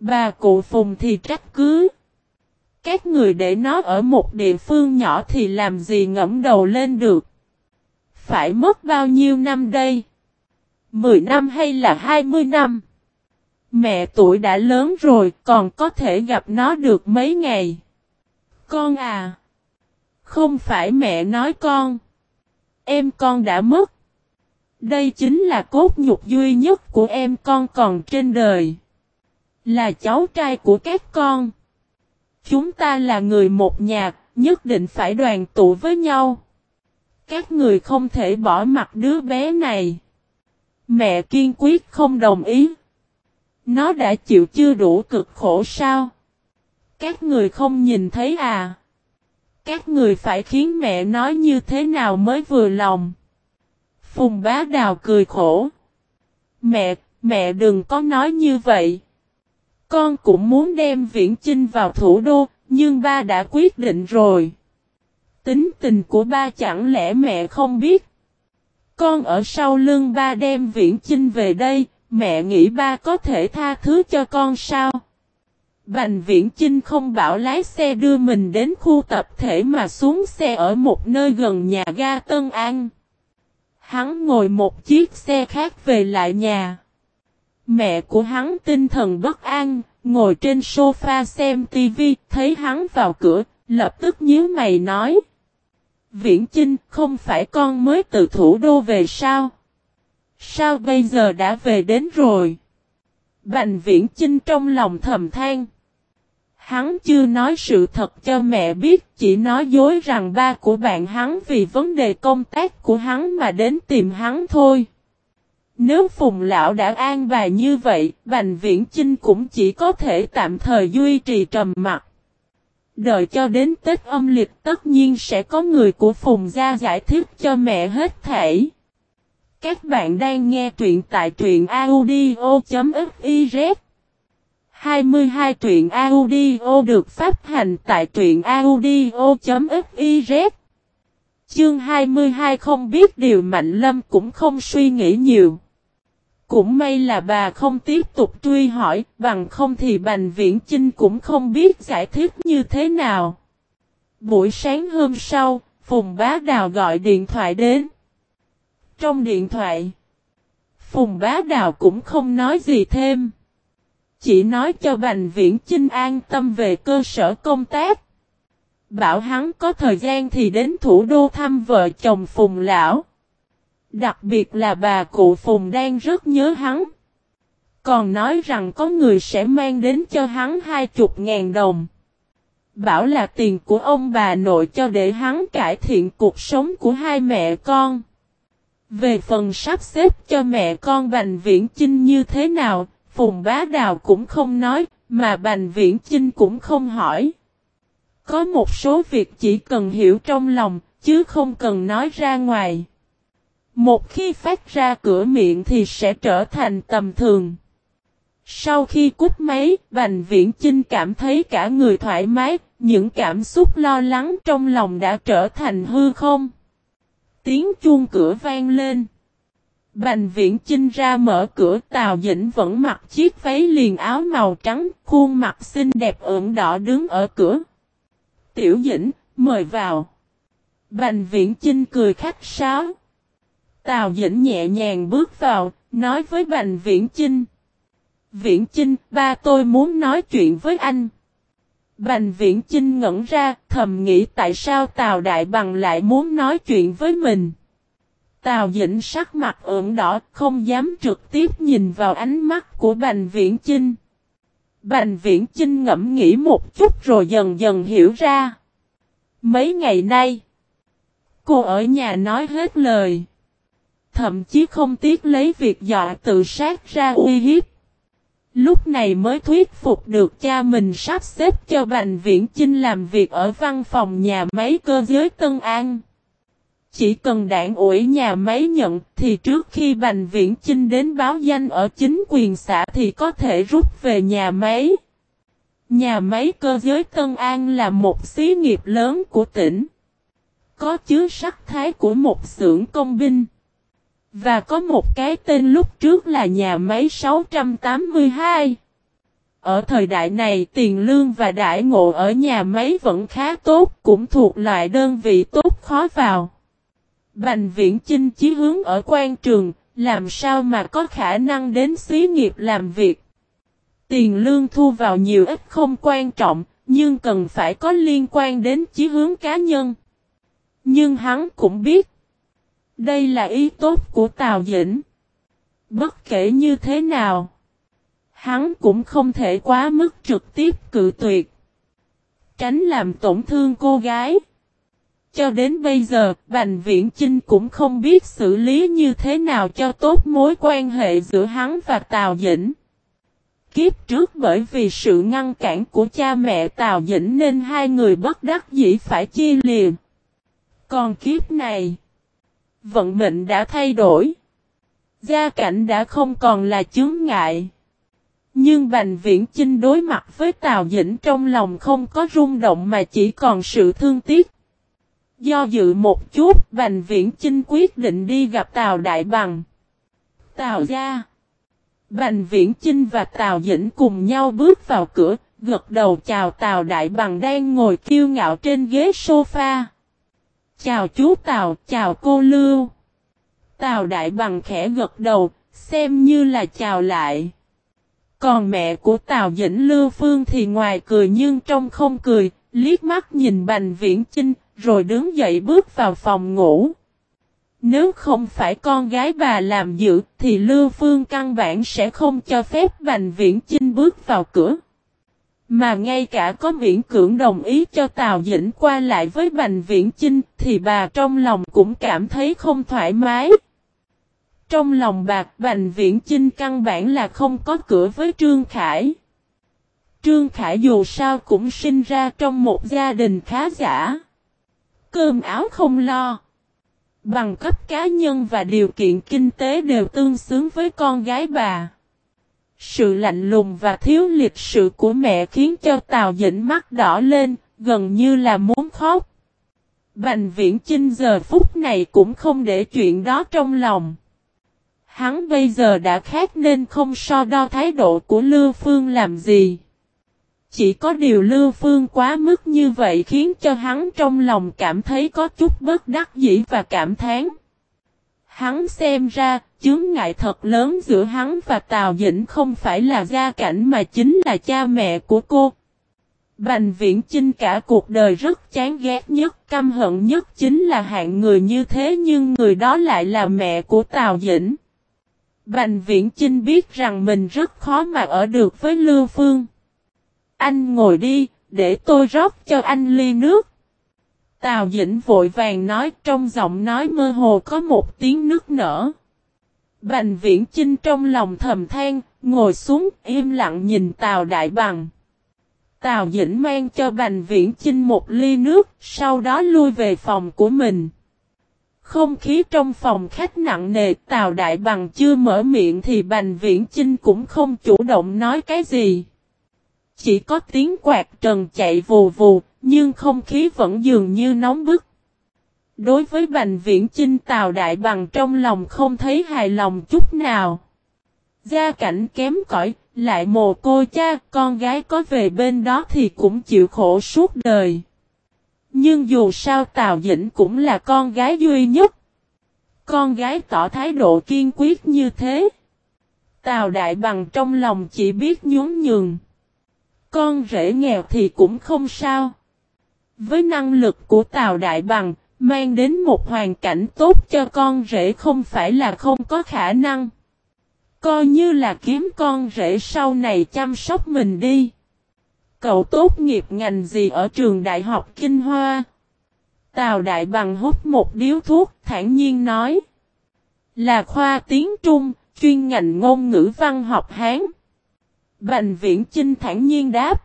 [SPEAKER 1] Bà cụ Phùng thì trách cứ. Các người để nó ở một địa phương nhỏ thì làm gì ngẫm đầu lên được. Phải mất bao nhiêu năm đây? Mười năm hay là hai mươi năm? Mẹ tuổi đã lớn rồi còn có thể gặp nó được mấy ngày. Con à! Không phải mẹ nói con. Em con đã mất. Đây chính là cốt nhục duy nhất của em con còn trên đời. Là cháu trai của các con. Chúng ta là người một nhà, nhất định phải đoàn tụ với nhau. Các người không thể bỏ mặt đứa bé này. Mẹ kiên quyết không đồng ý. Nó đã chịu chưa đủ cực khổ sao? Các người không nhìn thấy à? Các người phải khiến mẹ nói như thế nào mới vừa lòng? Phùng bá đào cười khổ. Mẹ, mẹ đừng có nói như vậy. Con cũng muốn đem viễn chinh vào thủ đô, nhưng ba đã quyết định rồi. Tính tình của ba chẳng lẽ mẹ không biết. Con ở sau lưng ba đem viễn chinh về đây, mẹ nghĩ ba có thể tha thứ cho con sao? Bành viễn chinh không bảo lái xe đưa mình đến khu tập thể mà xuống xe ở một nơi gần nhà ga Tân An. Hắn ngồi một chiếc xe khác về lại nhà. Mẹ của hắn tinh thần bất an, ngồi trên sofa xem tivi, thấy hắn vào cửa, lập tức nhíu mày nói. Viễn Chinh, không phải con mới từ thủ đô về sao? Sao bây giờ đã về đến rồi? Bành Viễn Chinh trong lòng thầm than. Hắn chưa nói sự thật cho mẹ biết, chỉ nói dối rằng ba của bạn hắn vì vấn đề công tác của hắn mà đến tìm hắn thôi. Nếu Phùng Lão đã an bài như vậy, Bành Viễn Chinh cũng chỉ có thể tạm thời duy trì trầm mặt. Đợi cho đến Tết âm lịch, tất nhiên sẽ có người của Phùng gia giải thích cho mẹ hết thể. Các bạn đang nghe truyện tại truyện audio.fiz 22 truyện audio được phát hành tại truyện audio.fiz Chương 22 không biết điều Mạnh Lâm cũng không suy nghĩ nhiều. Cũng may là bà không tiếp tục truy hỏi, bằng không thì Bành Viễn Chinh cũng không biết giải thích như thế nào. Buổi sáng hôm sau, Phùng Bá Đào gọi điện thoại đến. Trong điện thoại, Phùng Bá Đào cũng không nói gì thêm. Chỉ nói cho Bành Viễn Chinh an tâm về cơ sở công tác. Bảo hắn có thời gian thì đến thủ đô thăm vợ chồng Phùng Lão. Đặc biệt là bà cụ Phùng đang rất nhớ hắn. Còn nói rằng có người sẽ mang đến cho hắn hai chục ngàn đồng. Bảo là tiền của ông bà nội cho để hắn cải thiện cuộc sống của hai mẹ con. Về phần sắp xếp cho mẹ con Bành Viễn Chinh như thế nào, Phùng Bá Đào cũng không nói, mà Bành Viễn Chinh cũng không hỏi. Có một số việc chỉ cần hiểu trong lòng, chứ không cần nói ra ngoài. Một khi phát ra cửa miệng thì sẽ trở thành tầm thường. Sau khi cút máy, Bành Viễn Chinh cảm thấy cả người thoải mái, những cảm xúc lo lắng trong lòng đã trở thành hư không. Tiếng chuông cửa vang lên. Bành Viễn Chinh ra mở cửa Tào Dĩnh vẫn mặc chiếc váy liền áo màu trắng, khuôn mặt xinh đẹp ửng đỏ đứng ở cửa. Tiểu Dĩnh, mời vào. Bành Viễn Chinh cười khách sáo. Tào Dĩnh nhẹ nhàng bước vào, nói với Bành Viễn Chinh. Viễn Chinh, ba tôi muốn nói chuyện với anh. Bành Viễn Chinh ngẩn ra, thầm nghĩ tại sao Tào Đại Bằng lại muốn nói chuyện với mình. Tào Dĩnh sắc mặt ửng đỏ, không dám trực tiếp nhìn vào ánh mắt của Bành Viễn Chinh. Bành Viễn Chinh ngẫm nghĩ một chút rồi dần dần hiểu ra. Mấy ngày nay, cô ở nhà nói hết lời. Thậm chí không tiếc lấy việc dọa tự sát ra uy hiếp. Lúc này mới thuyết phục được cha mình sắp xếp cho Bành Viễn Chinh làm việc ở văn phòng nhà máy cơ giới Tân An. Chỉ cần đảng ủy nhà máy nhận thì trước khi Bành Viễn Chinh đến báo danh ở chính quyền xã thì có thể rút về nhà máy. Nhà máy cơ giới Tân An là một xí nghiệp lớn của tỉnh. Có chứa sắc thái của một xưởng công binh. Và có một cái tên lúc trước là nhà máy 682. Ở thời đại này tiền lương và đại ngộ ở nhà máy vẫn khá tốt, cũng thuộc loại đơn vị tốt khó vào. Bành viễn chinh chí hướng ở quan trường, làm sao mà có khả năng đến xí nghiệp làm việc. Tiền lương thu vào nhiều ít không quan trọng, nhưng cần phải có liên quan đến chí hướng cá nhân. Nhưng hắn cũng biết, đây là ý tốt của Tào Dĩnh. Bất kể như thế nào, hắn cũng không thể quá mức trực tiếp cự tuyệt. Tránh làm tổn thương cô gái. Cho đến bây giờ, Bành Viễn Chinh cũng không biết xử lý như thế nào cho tốt mối quan hệ giữa hắn và Tào Dĩnh. Kiếp trước bởi vì sự ngăn cản của cha mẹ Tào Dĩnh nên hai người bất đắc dĩ phải chia liền. Còn kiếp này, vận mệnh đã thay đổi. Gia cảnh đã không còn là chướng ngại. Nhưng Bành Viễn Chinh đối mặt với Tào Dĩnh trong lòng không có rung động mà chỉ còn sự thương tiếc. Do dự một chút, Bành Viễn Chinh quyết định đi gặp Tào Đại Bằng. Tào gia. Bành Viễn Chinh và Tào Dĩnh cùng nhau bước vào cửa, gật đầu chào Tào Đại Bằng đang ngồi kiêu ngạo trên ghế sofa. Chào chú Tào, chào cô Lưu. Tào Đại Bằng khẽ gật đầu, xem như là chào lại. Còn mẹ của Tào Dĩnh Lưu Phương thì ngoài cười nhưng trong không cười, liếc mắt nhìn Bành Viễn Chinh, rồi đứng dậy bước vào phòng ngủ. Nếu không phải con gái bà làm dự thì Lưu Phương căn bản sẽ không cho phép Bành Viễn Chinh bước vào cửa. Mà ngay cả có miễn cưỡng đồng ý cho Tào Dĩnh qua lại với Bành Viễn Chinh, thì bà trong lòng cũng cảm thấy không thoải mái. Trong lòng bạc Bành Viễn Chinh căn bản là không có cửa với Trương Khải. Trương Khải dù sao cũng sinh ra trong một gia đình khá giả. Cơm áo không lo. Bằng cấp cá nhân và điều kiện kinh tế đều tương xứng với con gái bà. Sự lạnh lùng và thiếu lịch sự của mẹ khiến cho Tào Dĩnh mắt đỏ lên, gần như là muốn khóc. Bành viễn Chinh giờ phút này cũng không để chuyện đó trong lòng. Hắn bây giờ đã khác nên không so đo thái độ của Lưu Phương làm gì. Chỉ có điều Lưu Phương quá mức như vậy khiến cho hắn trong lòng cảm thấy có chút bất đắc dĩ và cảm thán. Hắn xem ra, chướng ngại thật lớn giữa hắn và Tào Dĩnh không phải là gia cảnh mà chính là cha mẹ của cô. Bành viễn Trinh cả cuộc đời rất chán ghét nhất, căm hận nhất chính là hạng người như thế nhưng người đó lại là mẹ của Tào Dĩnh. Bành Viễn Chinh biết rằng mình rất khó mà ở được với Lưu Phương. Anh ngồi đi, để tôi rót cho anh ly nước. Tào Dĩnh vội vàng nói trong giọng nói mơ hồ có một tiếng nước nở. Bành Viễn Chinh trong lòng thầm than, ngồi xuống im lặng nhìn Tào Đại Bằng. Tào Dĩnh mang cho Bành Viễn Chinh một ly nước, sau đó lui về phòng của mình. Không khí trong phòng khách nặng nề, Tào Đại Bằng chưa mở miệng thì Bành Viễn Chinh cũng không chủ động nói cái gì. Chỉ có tiếng quạt trần chạy vù vù, nhưng không khí vẫn dường như nóng bức. Đối với Bành Viễn Chinh Tào Đại Bằng trong lòng không thấy hài lòng chút nào. Gia cảnh kém cỏi, lại mồ cô cha, con gái có về bên đó thì cũng chịu khổ suốt đời. Nhưng dù sao Tào Dĩnh cũng là con gái duy nhất. Con gái tỏ thái độ kiên quyết như thế. Tào Đại Bằng trong lòng chỉ biết nhún nhường. Con rể nghèo thì cũng không sao. Với năng lực của Tào Đại Bằng, mang đến một hoàn cảnh tốt cho con rể không phải là không có khả năng. Coi như là kiếm con rể sau này chăm sóc mình đi. Cậu tốt nghiệp ngành gì ở trường Đại học Kinh Hoa? Tào Đại Bằng hút một điếu thuốc thản nhiên nói. Là khoa tiếng Trung, chuyên ngành ngôn ngữ văn học Hán. Bành viễn Chinh thản nhiên đáp.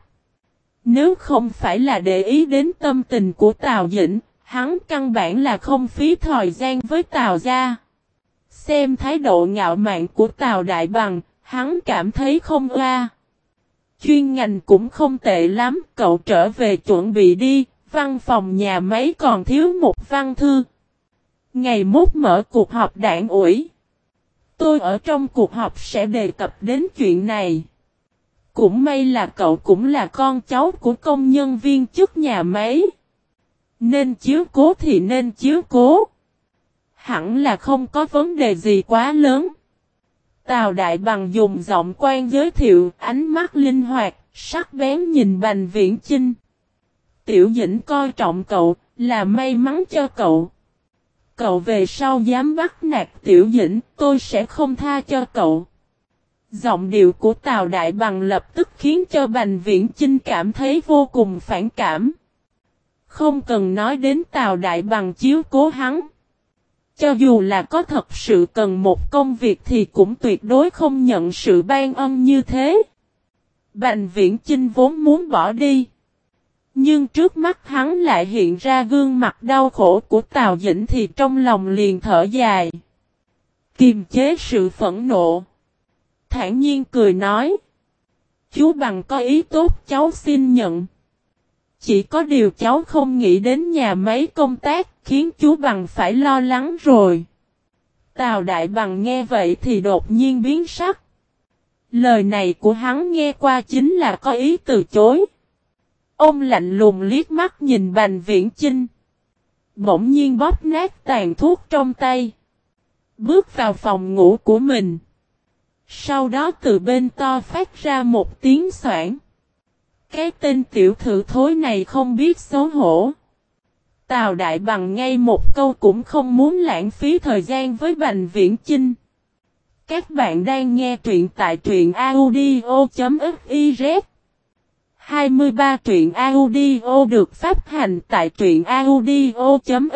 [SPEAKER 1] Nếu không phải là để ý đến tâm tình của Tào Dĩnh, hắn căn bản là không phí thời gian với Tào gia. Xem thái độ ngạo mạn của Tào Đại Bằng, hắn cảm thấy không oa. Chuyên ngành cũng không tệ lắm, cậu trở về chuẩn bị đi, văn phòng nhà máy còn thiếu một văn thư. Ngày mốt mở cuộc họp đảng ủy. Tôi ở trong cuộc họp sẽ đề cập đến chuyện này. Cũng may là cậu cũng là con cháu của công nhân viên chức nhà máy. Nên chiếu cố thì nên chiếu cố. Hẳn là không có vấn đề gì quá lớn. Tào Đại Bằng dùng giọng quan giới thiệu, ánh mắt linh hoạt, sắc bén nhìn Bành Viễn Chinh. Tiểu Dĩnh coi trọng cậu, là may mắn cho cậu. Cậu về sau dám bắt nạt Tiểu Dĩnh, tôi sẽ không tha cho cậu. Giọng điệu của Tào Đại Bằng lập tức khiến cho Bành Viễn Chinh cảm thấy vô cùng phản cảm. Không cần nói đến Tào Đại Bằng chiếu cố hắn. Cho dù là có thật sự cần một công việc thì cũng tuyệt đối không nhận sự ban ân như thế. Bành viễn Chinh vốn muốn bỏ đi. Nhưng trước mắt hắn lại hiện ra gương mặt đau khổ của Tào Dĩnh thì trong lòng liền thở dài. Kiềm chế sự phẫn nộ. Thản nhiên cười nói. Chú bằng có ý tốt, cháu xin nhận. Chỉ có điều cháu không nghĩ đến nhà máy công tác, khiến chú bằng phải lo lắng rồi. Tào Đại Bằng nghe vậy thì đột nhiên biến sắc. Lời này của hắn nghe qua chính là có ý từ chối. Ông lạnh lùng liếc mắt nhìn Bành Viễn Chinh. Bỗng nhiên bóp nát tàn thuốc trong tay. Bước vào phòng ngủ của mình. Sau đó từ bên to phát ra một tiếng soảng. Cái tên tiểu thử thối này không biết xấu hổ. Tào Đại Bằng ngay một câu cũng không muốn lãng phí thời gian với Bành Viễn Chinh. Các bạn đang nghe truyện tại truyện audio.fiz 23 truyện audio được phát hành tại truyện audio.fiz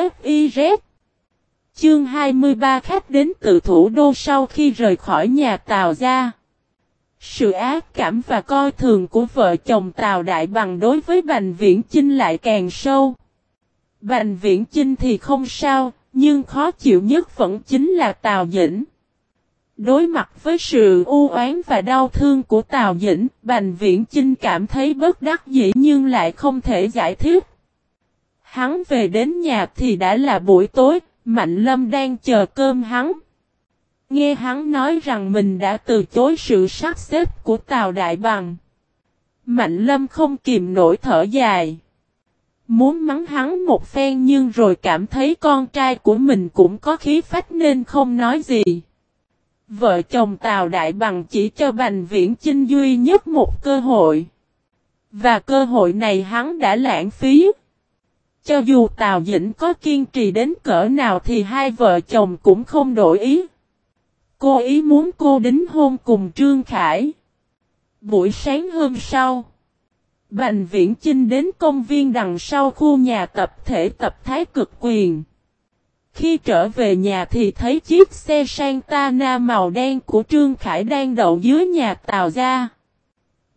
[SPEAKER 1] Chương 23 khách đến từ thủ đô sau khi rời khỏi nhà Tào ra. Sự ác cảm và coi thường của vợ chồng Tào Đại Bằng đối với Bành Viễn Chinh lại càng sâu. Bành Viễn Chinh thì không sao, nhưng khó chịu nhất vẫn chính là Tào Dĩnh. Đối mặt với sự u oán và đau thương của Tào Dĩnh, Bành Viễn Chinh cảm thấy bất đắc dĩ nhưng lại không thể giải thích. Hắn về đến nhà thì đã là buổi tối, Mạnh Lâm đang chờ cơm hắn. Nghe hắn nói rằng mình đã từ chối sự sắp xếp của Tào Đại Bằng. Mạnh Lâm không kìm nổi thở dài. Muốn mắng hắn một phen nhưng rồi cảm thấy con trai của mình cũng có khí phách nên không nói gì. Vợ chồng Tào Đại Bằng chỉ cho Bành Viễn Chinh duy nhất một cơ hội. Và cơ hội này hắn đã lãng phí. Cho dù Tào Dĩnh có kiên trì đến cỡ nào thì hai vợ chồng cũng không đổi ý. Cô ý muốn cô đính hôn cùng Trương Khải. Buổi sáng hôm sau, Bành Viễn Chinh đến công viên đằng sau khu nhà tập thể tập thái cực quyền. Khi trở về nhà thì thấy chiếc xe Santana màu đen của Trương Khải đang đậu dưới nhà tàu ra.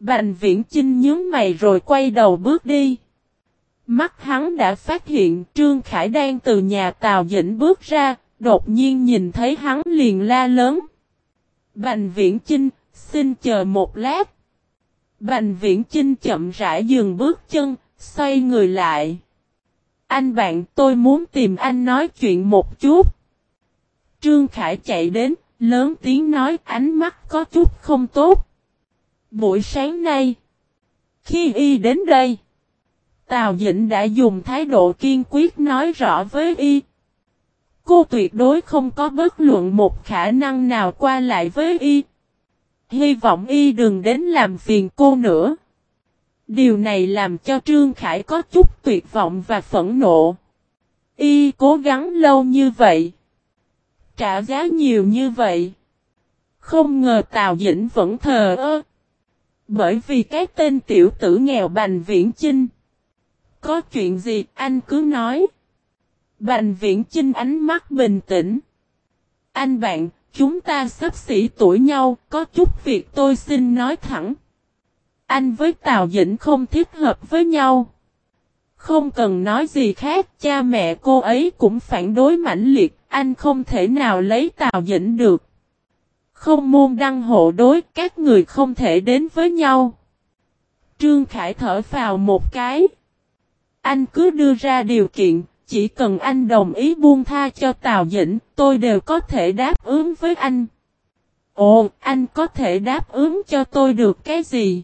[SPEAKER 1] Bành Viễn Chinh nhớ mày rồi quay đầu bước đi. Mắt hắn đã phát hiện Trương Khải đang từ nhà tàu dĩnh bước ra, đột nhiên nhìn thấy hắn liền la lớn. Bành Viễn Chinh, xin chờ một lát. Bành Viễn Chinh chậm rãi dừng bước chân, xoay người lại. Anh bạn tôi muốn tìm anh nói chuyện một chút. Trương Khải chạy đến, lớn tiếng nói ánh mắt có chút không tốt. Buổi sáng nay, khi y đến đây, Tào Dĩnh đã dùng thái độ kiên quyết nói rõ với y. Cô tuyệt đối không có bất luận một khả năng nào qua lại với y. Hy vọng y đừng đến làm phiền cô nữa. Điều này làm cho Trương Khải có chút tuyệt vọng và phẫn nộ. Y cố gắng lâu như vậy. Trả giá nhiều như vậy. Không ngờ Tào Dĩnh vẫn thờ ơ. Bởi vì cái tên tiểu tử nghèo Bành Viễn Chinh. Có chuyện gì anh cứ nói. Bành Viễn Chinh ánh mắt bình tĩnh. Anh bạn, chúng ta sắp xỉ tuổi nhau, có chút việc tôi xin nói thẳng. Anh với Tào Dĩnh không thích hợp với nhau. Không cần nói gì khác, cha mẹ cô ấy cũng phản đối mãnh liệt, anh không thể nào lấy Tào Dĩnh được. Không môn đăng hộ đối, các người không thể đến với nhau. Trương Khải thở vào một cái. Anh cứ đưa ra điều kiện, chỉ cần anh đồng ý buông tha cho Tào Dĩnh, tôi đều có thể đáp ứng với anh. Ồ, anh có thể đáp ứng cho tôi được cái gì?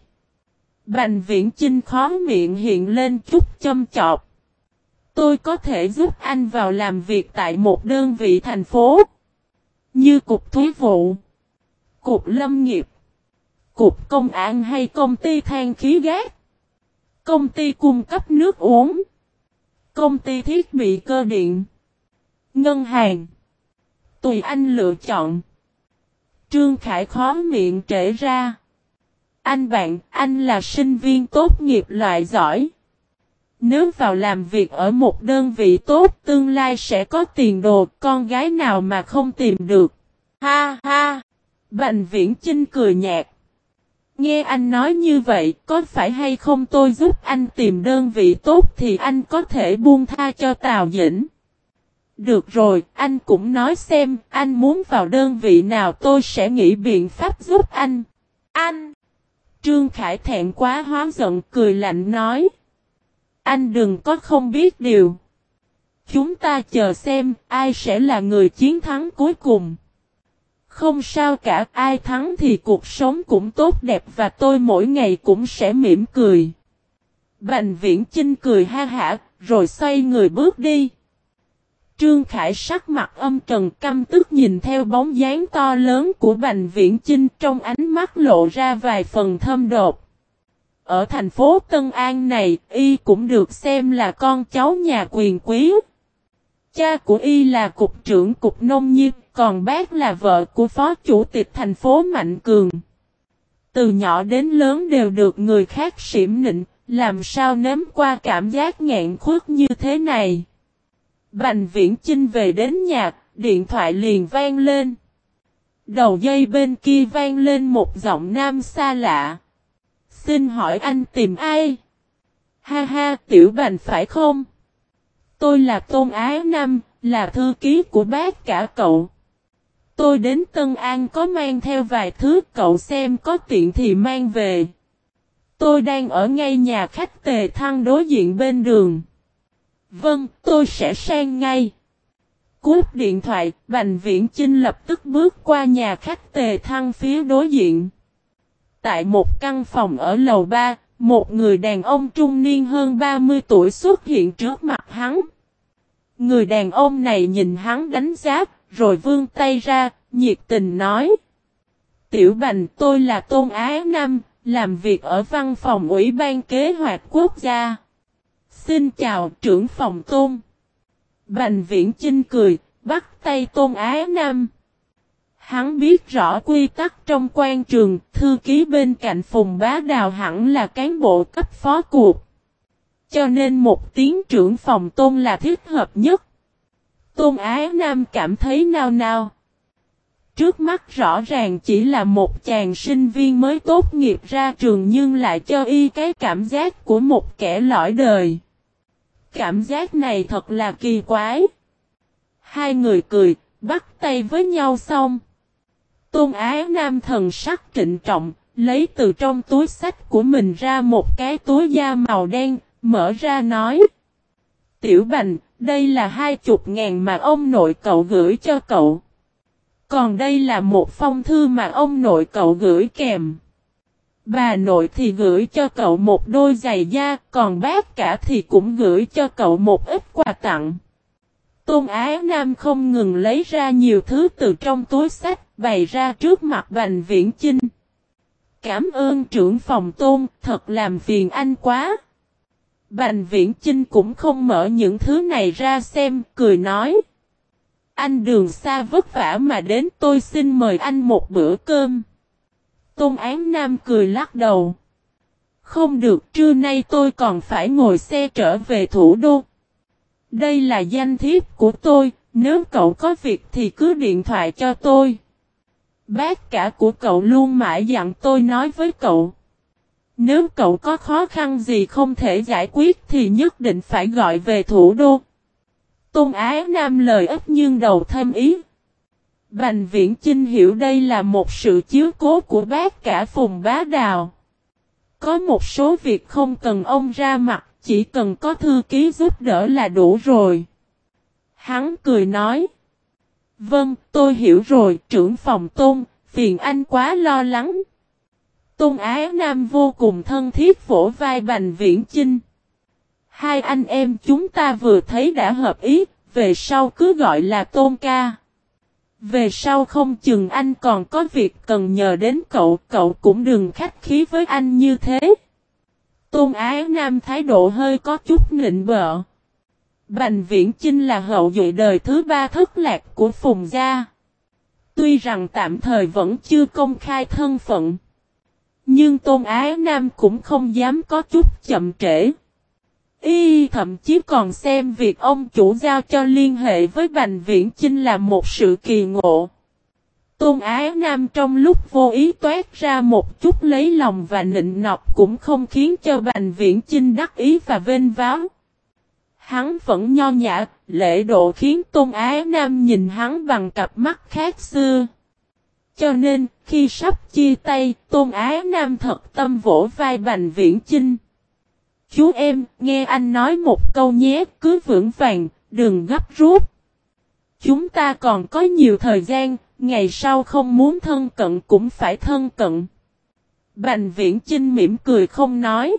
[SPEAKER 1] Bành viễn Trinh khó miệng hiện lên chút châm chọc. Tôi có thể giúp anh vào làm việc tại một đơn vị thành phố. Như cục thuế vụ, cục lâm nghiệp, cục công an hay công ty than khí gác, công ty cung cấp nước uống, công ty thiết bị cơ điện, ngân hàng. Tùy anh lựa chọn. Trương Khải khó miệng trễ ra. Anh bạn, anh là sinh viên tốt nghiệp loại giỏi. Nếu vào làm việc ở một đơn vị tốt tương lai sẽ có tiền đồ con gái nào mà không tìm được. Ha ha! Bành viễn Chinh cười nhạt. Nghe anh nói như vậy, có phải hay không tôi giúp anh tìm đơn vị tốt thì anh có thể buông tha cho Tào Dĩnh. Được rồi, anh cũng nói xem, anh muốn vào đơn vị nào tôi sẽ nghĩ biện pháp giúp anh. Anh! Trương Khải thẹn quá hóa giận cười lạnh nói. Anh đừng có không biết điều. Chúng ta chờ xem ai sẽ là người chiến thắng cuối cùng. Không sao cả ai thắng thì cuộc sống cũng tốt đẹp và tôi mỗi ngày cũng sẽ mỉm cười. Bành viễn Chinh cười ha hả rồi xoay người bước đi. Trương Khải sắc mặt âm trần căm tức nhìn theo bóng dáng to lớn của Bành Viễn Chinh trong ánh mắt lộ ra vài phần thâm đột. Ở thành phố Tân An này, y cũng được xem là con cháu nhà quyền quý. Cha của y là cục trưởng cục nông nghiệp, còn bác là vợ của phó chủ tịch thành phố Mạnh Cường. Từ nhỏ đến lớn đều được người khác xỉm nịnh, làm sao nếm qua cảm giác ngẹn khuất như thế này. Bành viễn Trinh về đến nhà, điện thoại liền vang lên. Đầu dây bên kia vang lên một giọng nam xa lạ. Xin hỏi anh tìm ai? Ha ha, tiểu bành phải không? Tôi là Tôn Ái Nam, là thư ký của bác cả cậu. Tôi đến Tân An có mang theo vài thứ cậu xem có tiện thì mang về. Tôi đang ở ngay nhà khách tề thăng đối diện bên đường. Vâng, tôi sẽ sang ngay. Cúp điện thoại, Bành Viễn Chinh lập tức bước qua nhà khách tề thăng phía đối diện. Tại một căn phòng ở lầu 3, một người đàn ông trung niên hơn 30 tuổi xuất hiện trước mặt hắn. Người đàn ông này nhìn hắn đánh giá, rồi vươn tay ra, nhiệt tình nói. Tiểu Bành tôi là Tôn Á Nam, làm việc ở văn phòng Ủy ban Kế hoạch Quốc gia. Xin chào trưởng phòng tôn. Bành viễn Chinh cười, bắt tay tôn Á Nam. Hắn biết rõ quy tắc trong quan trường, thư ký bên cạnh Phùng Bá Đào hẳn là cán bộ cấp phó cuộc. Cho nên một tiếng trưởng phòng tôn là thích hợp nhất. Tôn Ái Nam cảm thấy nao nao. Trước mắt rõ ràng chỉ là một chàng sinh viên mới tốt nghiệp ra trường nhưng lại cho y cái cảm giác của một kẻ lõi đời. Cảm giác này thật là kỳ quái. Hai người cười, bắt tay với nhau xong. Tôn Ái Nam thần sắc trịnh trọng, lấy từ trong túi sách của mình ra một cái túi da màu đen, mở ra nói. Tiểu Bành, đây là hai chục ngàn mà ông nội cậu gửi cho cậu. Còn đây là một phong thư mà ông nội cậu gửi kèm. Bà nội thì gửi cho cậu một đôi giày da, còn bác cả thì cũng gửi cho cậu một ít quà tặng. Tôn Á Nam không ngừng lấy ra nhiều thứ từ trong túi sách, bày ra trước mặt Bành Viễn Chinh. Cảm ơn trưởng phòng Tôn, thật làm phiền anh quá. Bành Viễn Chinh cũng không mở những thứ này ra xem, cười nói. Anh đường xa vất vả mà đến tôi xin mời anh một bữa cơm. Tôn Án Nam cười lắc đầu. Không được trưa nay tôi còn phải ngồi xe trở về thủ đô. Đây là danh thiếp của tôi, nếu cậu có việc thì cứ điện thoại cho tôi. Bác cả của cậu luôn mãi dặn tôi nói với cậu. Nếu cậu có khó khăn gì không thể giải quyết thì nhất định phải gọi về thủ đô. Tôn Ái Nam lời ít nhưng đầu thêm ý. Bành Viễn Chinh hiểu đây là một sự chiếu cố của bác cả Phùng Bá Đào. Có một số việc không cần ông ra mặt, chỉ cần có thư ký giúp đỡ là đủ rồi. Hắn cười nói. Vâng, tôi hiểu rồi, trưởng phòng Tôn, phiền anh quá lo lắng. Tôn Ái Nam vô cùng thân thiết vỗ vai Bành Viễn Chinh. Hai anh em chúng ta vừa thấy đã hợp ý, về sau cứ gọi là Tôn ca. Về sau không chừng anh còn có việc cần nhờ đến cậu, cậu cũng đừng khách khí với anh như thế. Tôn Ái Nam thái độ hơi có chút nịnh bợ. Bành Viễn Chinh là hậu duệ đời thứ ba thất lạc của Phùng Gia. Tuy rằng tạm thời vẫn chưa công khai thân phận. Nhưng Tôn Ái Nam cũng không dám có chút chậm trễ. Y thậm chí còn xem việc ông chủ giao cho liên hệ với Bành Viễn Chinh là một sự kỳ ngộ. Tôn Ái Nam trong lúc vô ý toát ra một chút lấy lòng và nịnh nọc cũng không khiến cho Bành Viễn Chinh đắc ý và vênh váo. Hắn vẫn nho nhã, lễ độ khiến Tôn Ái Nam nhìn hắn bằng cặp mắt khác xưa. Cho nên, khi sắp chia tay, Tôn Ái Nam thật tâm vỗ vai Bành Viễn Chinh. Chú em, nghe anh nói một câu nhé, cứ vững vàng, đừng gấp rút. Chúng ta còn có nhiều thời gian, ngày sau không muốn thân cận cũng phải thân cận. Bành viễn Chinh mỉm cười không nói.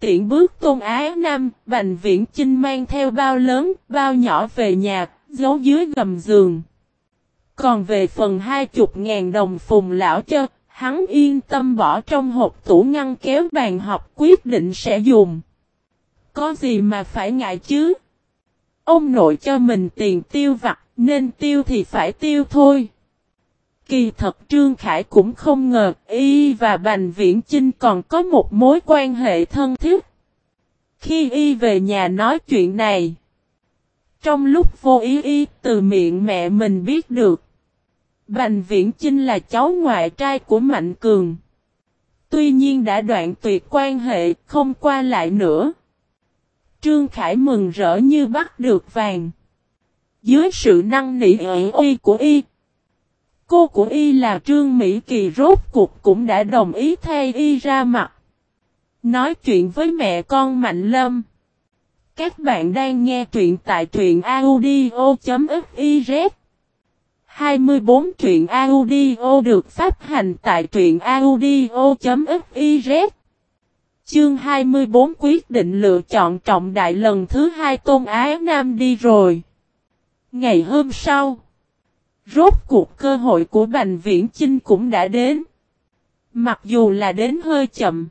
[SPEAKER 1] Tiện bước tôn ái nam, Bành viễn Chinh mang theo bao lớn, bao nhỏ về nhà, giấu dưới gầm giường. Còn về phần hai chục ngàn đồng phùng lão cho, Hắn yên tâm bỏ trong hộp tủ ngăn kéo bàn học quyết định sẽ dùng. Có gì mà phải ngại chứ? Ông nội cho mình tiền tiêu vặt, nên tiêu thì phải tiêu thôi. Kỳ thật Trương Khải cũng không ngờ Y và Bành Viễn Chinh còn có một mối quan hệ thân thiết. Khi Y về nhà nói chuyện này, trong lúc vô ý Y từ miệng mẹ mình biết được, Bành Viễn Chinh là cháu ngoại trai của Mạnh Cường. Tuy nhiên đã đoạn tuyệt quan hệ, không qua lại nữa. Trương Khải mừng rỡ như bắt được vàng. Dưới sự năng nỉ ẩy y của y. Cô của y là Trương Mỹ Kỳ rốt cuộc cũng đã đồng ý thay y ra mặt. Nói chuyện với mẹ con Mạnh Lâm. Các bạn đang nghe truyện tại truyện audio.fiz 24 truyện audio được phát hành tại truyện audio.fiz Chương 24 quyết định lựa chọn trọng đại lần thứ hai Tôn Ái Nam đi rồi. Ngày hôm sau, rốt cuộc cơ hội của Bành Viễn Chinh cũng đã đến. Mặc dù là đến hơi chậm.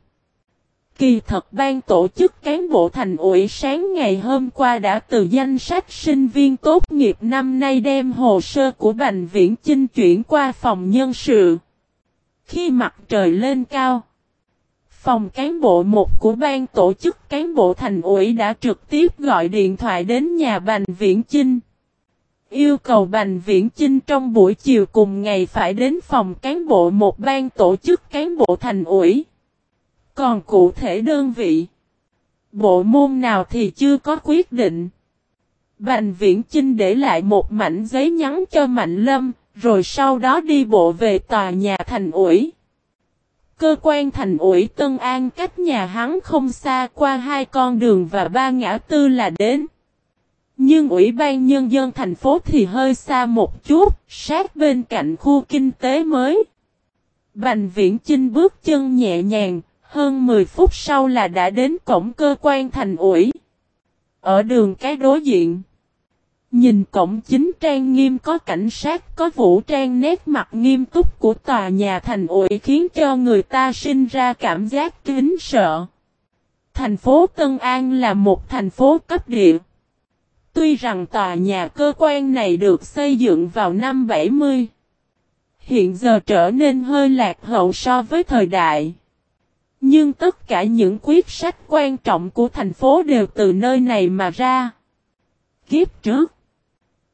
[SPEAKER 1] Kỳ thật ban tổ chức cán bộ thành ủy sáng ngày hôm qua đã từ danh sách sinh viên tốt nghiệp nghiệp năm nay đem hồ sơ của Bành Viễn Chinh chuyển qua phòng nhân sự. Khi mặt trời lên cao, phòng cán bộ một của ban tổ chức cán bộ thành ủy đã trực tiếp gọi điện thoại đến nhà Bành Viễn Chinh. Yêu cầu Bành Viễn Chinh trong buổi chiều cùng ngày phải đến phòng cán bộ một ban tổ chức cán bộ thành ủy. Còn cụ thể đơn vị, bộ môn nào thì chưa có quyết định. Bành Viễn Chinh để lại một mảnh giấy nhắn cho Mạnh Lâm, rồi sau đó đi bộ về tòa nhà thành ủy. Cơ quan thành ủy Tân An cách nhà hắn không xa qua hai con đường và ba ngã tư là đến. Nhưng Ủy ban Nhân dân thành phố thì hơi xa một chút, sát bên cạnh khu kinh tế mới. Bành viễn Chinh bước chân nhẹ nhàng, hơn 10 phút sau là đã đến cổng cơ quan thành ủy. Ở đường cái đối diện. Nhìn cổng chính trang nghiêm có cảnh sát có vũ trang nét mặt nghiêm túc của tòa nhà thành ủy khiến cho người ta sinh ra cảm giác kính sợ. Thành phố Tân An là một thành phố cấp địa. Tuy rằng tòa nhà cơ quan này được xây dựng vào năm 70, hiện giờ trở nên hơi lạc hậu so với thời đại. Nhưng tất cả những quyết sách quan trọng của thành phố đều từ nơi này mà ra. Kiếp trước,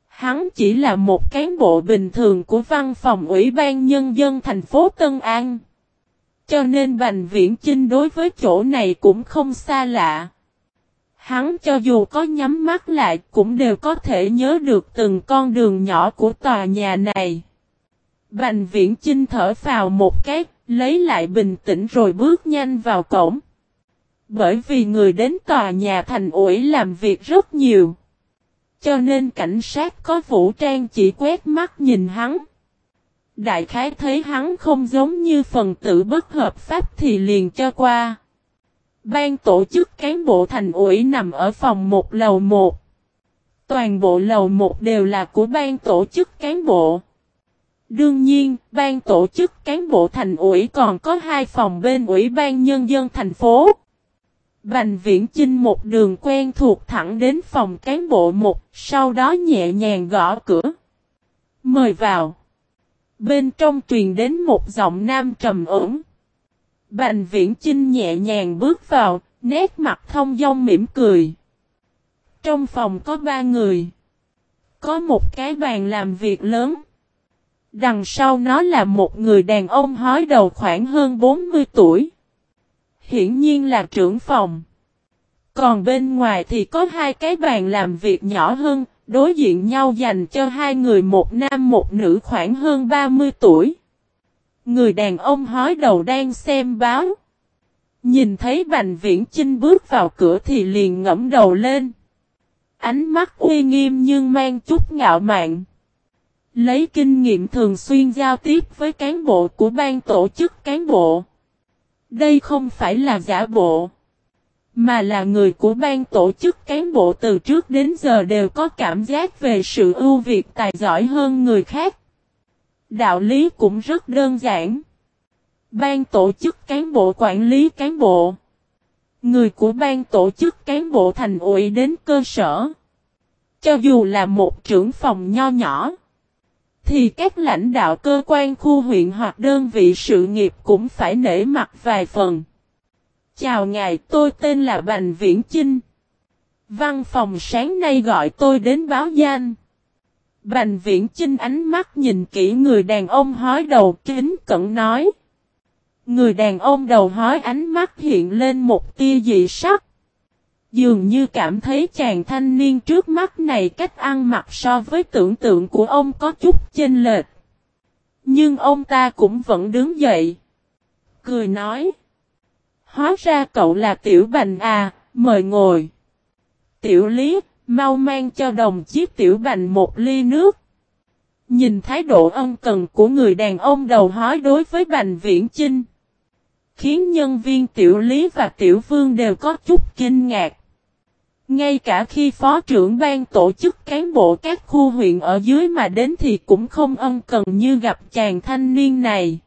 [SPEAKER 1] hắn chỉ là một cán bộ bình thường của văn phòng Ủy ban Nhân dân thành phố Tân An. Cho nên Bành Viễn Chinh đối với chỗ này cũng không xa lạ. Hắn cho dù có nhắm mắt lại cũng đều có thể nhớ được từng con đường nhỏ của tòa nhà này. Bành viễn chinh thở vào một cái, lấy lại bình tĩnh rồi bước nhanh vào cổng. Bởi vì người đến tòa nhà thành ủi làm việc rất nhiều. Cho nên cảnh sát có vũ trang chỉ quét mắt nhìn hắn. Đại khái thấy hắn không giống như phần tử bất hợp pháp thì liền cho qua. Ban tổ chức cán bộ thành ủy nằm ở phòng một lầu một. Toàn bộ lầu một đều là của ban tổ chức cán bộ. Đương nhiên, ban tổ chức cán bộ thành ủy còn có hai phòng bên ủy ban nhân dân thành phố. Bành viễn chinh một đường quen thuộc thẳng đến phòng cán bộ một, sau đó nhẹ nhàng gõ cửa. Mời vào. Bên trong truyền đến một giọng nam trầm ổn. Bành viễn Trinh nhẹ nhàng bước vào, nét mặt thông dong mỉm cười. Trong phòng có ba người. Có một cái bàn làm việc lớn. Đằng sau nó là một người đàn ông hói đầu khoảng hơn 40 tuổi. Hiển nhiên là trưởng phòng. Còn bên ngoài thì có hai cái bàn làm việc nhỏ hơn, đối diện nhau dành cho hai người một nam một nữ khoảng hơn 30 tuổi. Người đàn ông hói đầu đang xem báo. Nhìn thấy Bành Viễn Chinh bước vào cửa thì liền ngẫm đầu lên. Ánh mắt uy nghiêm nhưng mang chút ngạo mạn. Lấy kinh nghiệm thường xuyên giao tiếp với cán bộ của ban tổ chức cán bộ. Đây không phải là giả bộ. Mà là người của ban tổ chức cán bộ từ trước đến giờ đều có cảm giác về sự ưu việt tài giỏi hơn người khác. Đạo lý cũng rất đơn giản. Ban tổ chức cán bộ quản lý cán bộ. Người của ban tổ chức cán bộ thành ủy đến cơ sở. Cho dù là một trưởng phòng nho nhỏ. Thì các lãnh đạo cơ quan khu huyện hoặc đơn vị sự nghiệp cũng phải nể mặt vài phần. Chào ngài, tôi tên là Bành Viễn Chinh. Văn phòng sáng nay gọi tôi đến báo danh. Bành viễn chinh ánh mắt nhìn kỹ người đàn ông hói đầu kính cẩn nói. Người đàn ông đầu hói ánh mắt hiện lên một tia dị sắc. Dường như cảm thấy chàng thanh niên trước mắt này cách ăn mặc so với tưởng tượng của ông có chút chênh lệch. Nhưng ông ta cũng vẫn đứng dậy. Cười nói. Hóa ra cậu là Tiểu Bành à, mời ngồi. Tiểu Lý, Mau mang cho đồng chiếc tiểu bành một ly nước. Nhìn thái độ ân cần của người đàn ông đầu hói đối với bành viễn chinh. Khiến nhân viên tiểu lý và tiểu vương đều có chút kinh ngạc. Ngay cả khi phó trưởng ban tổ chức cán bộ các khu huyện ở dưới mà đến thì cũng không ân cần như gặp chàng thanh niên này.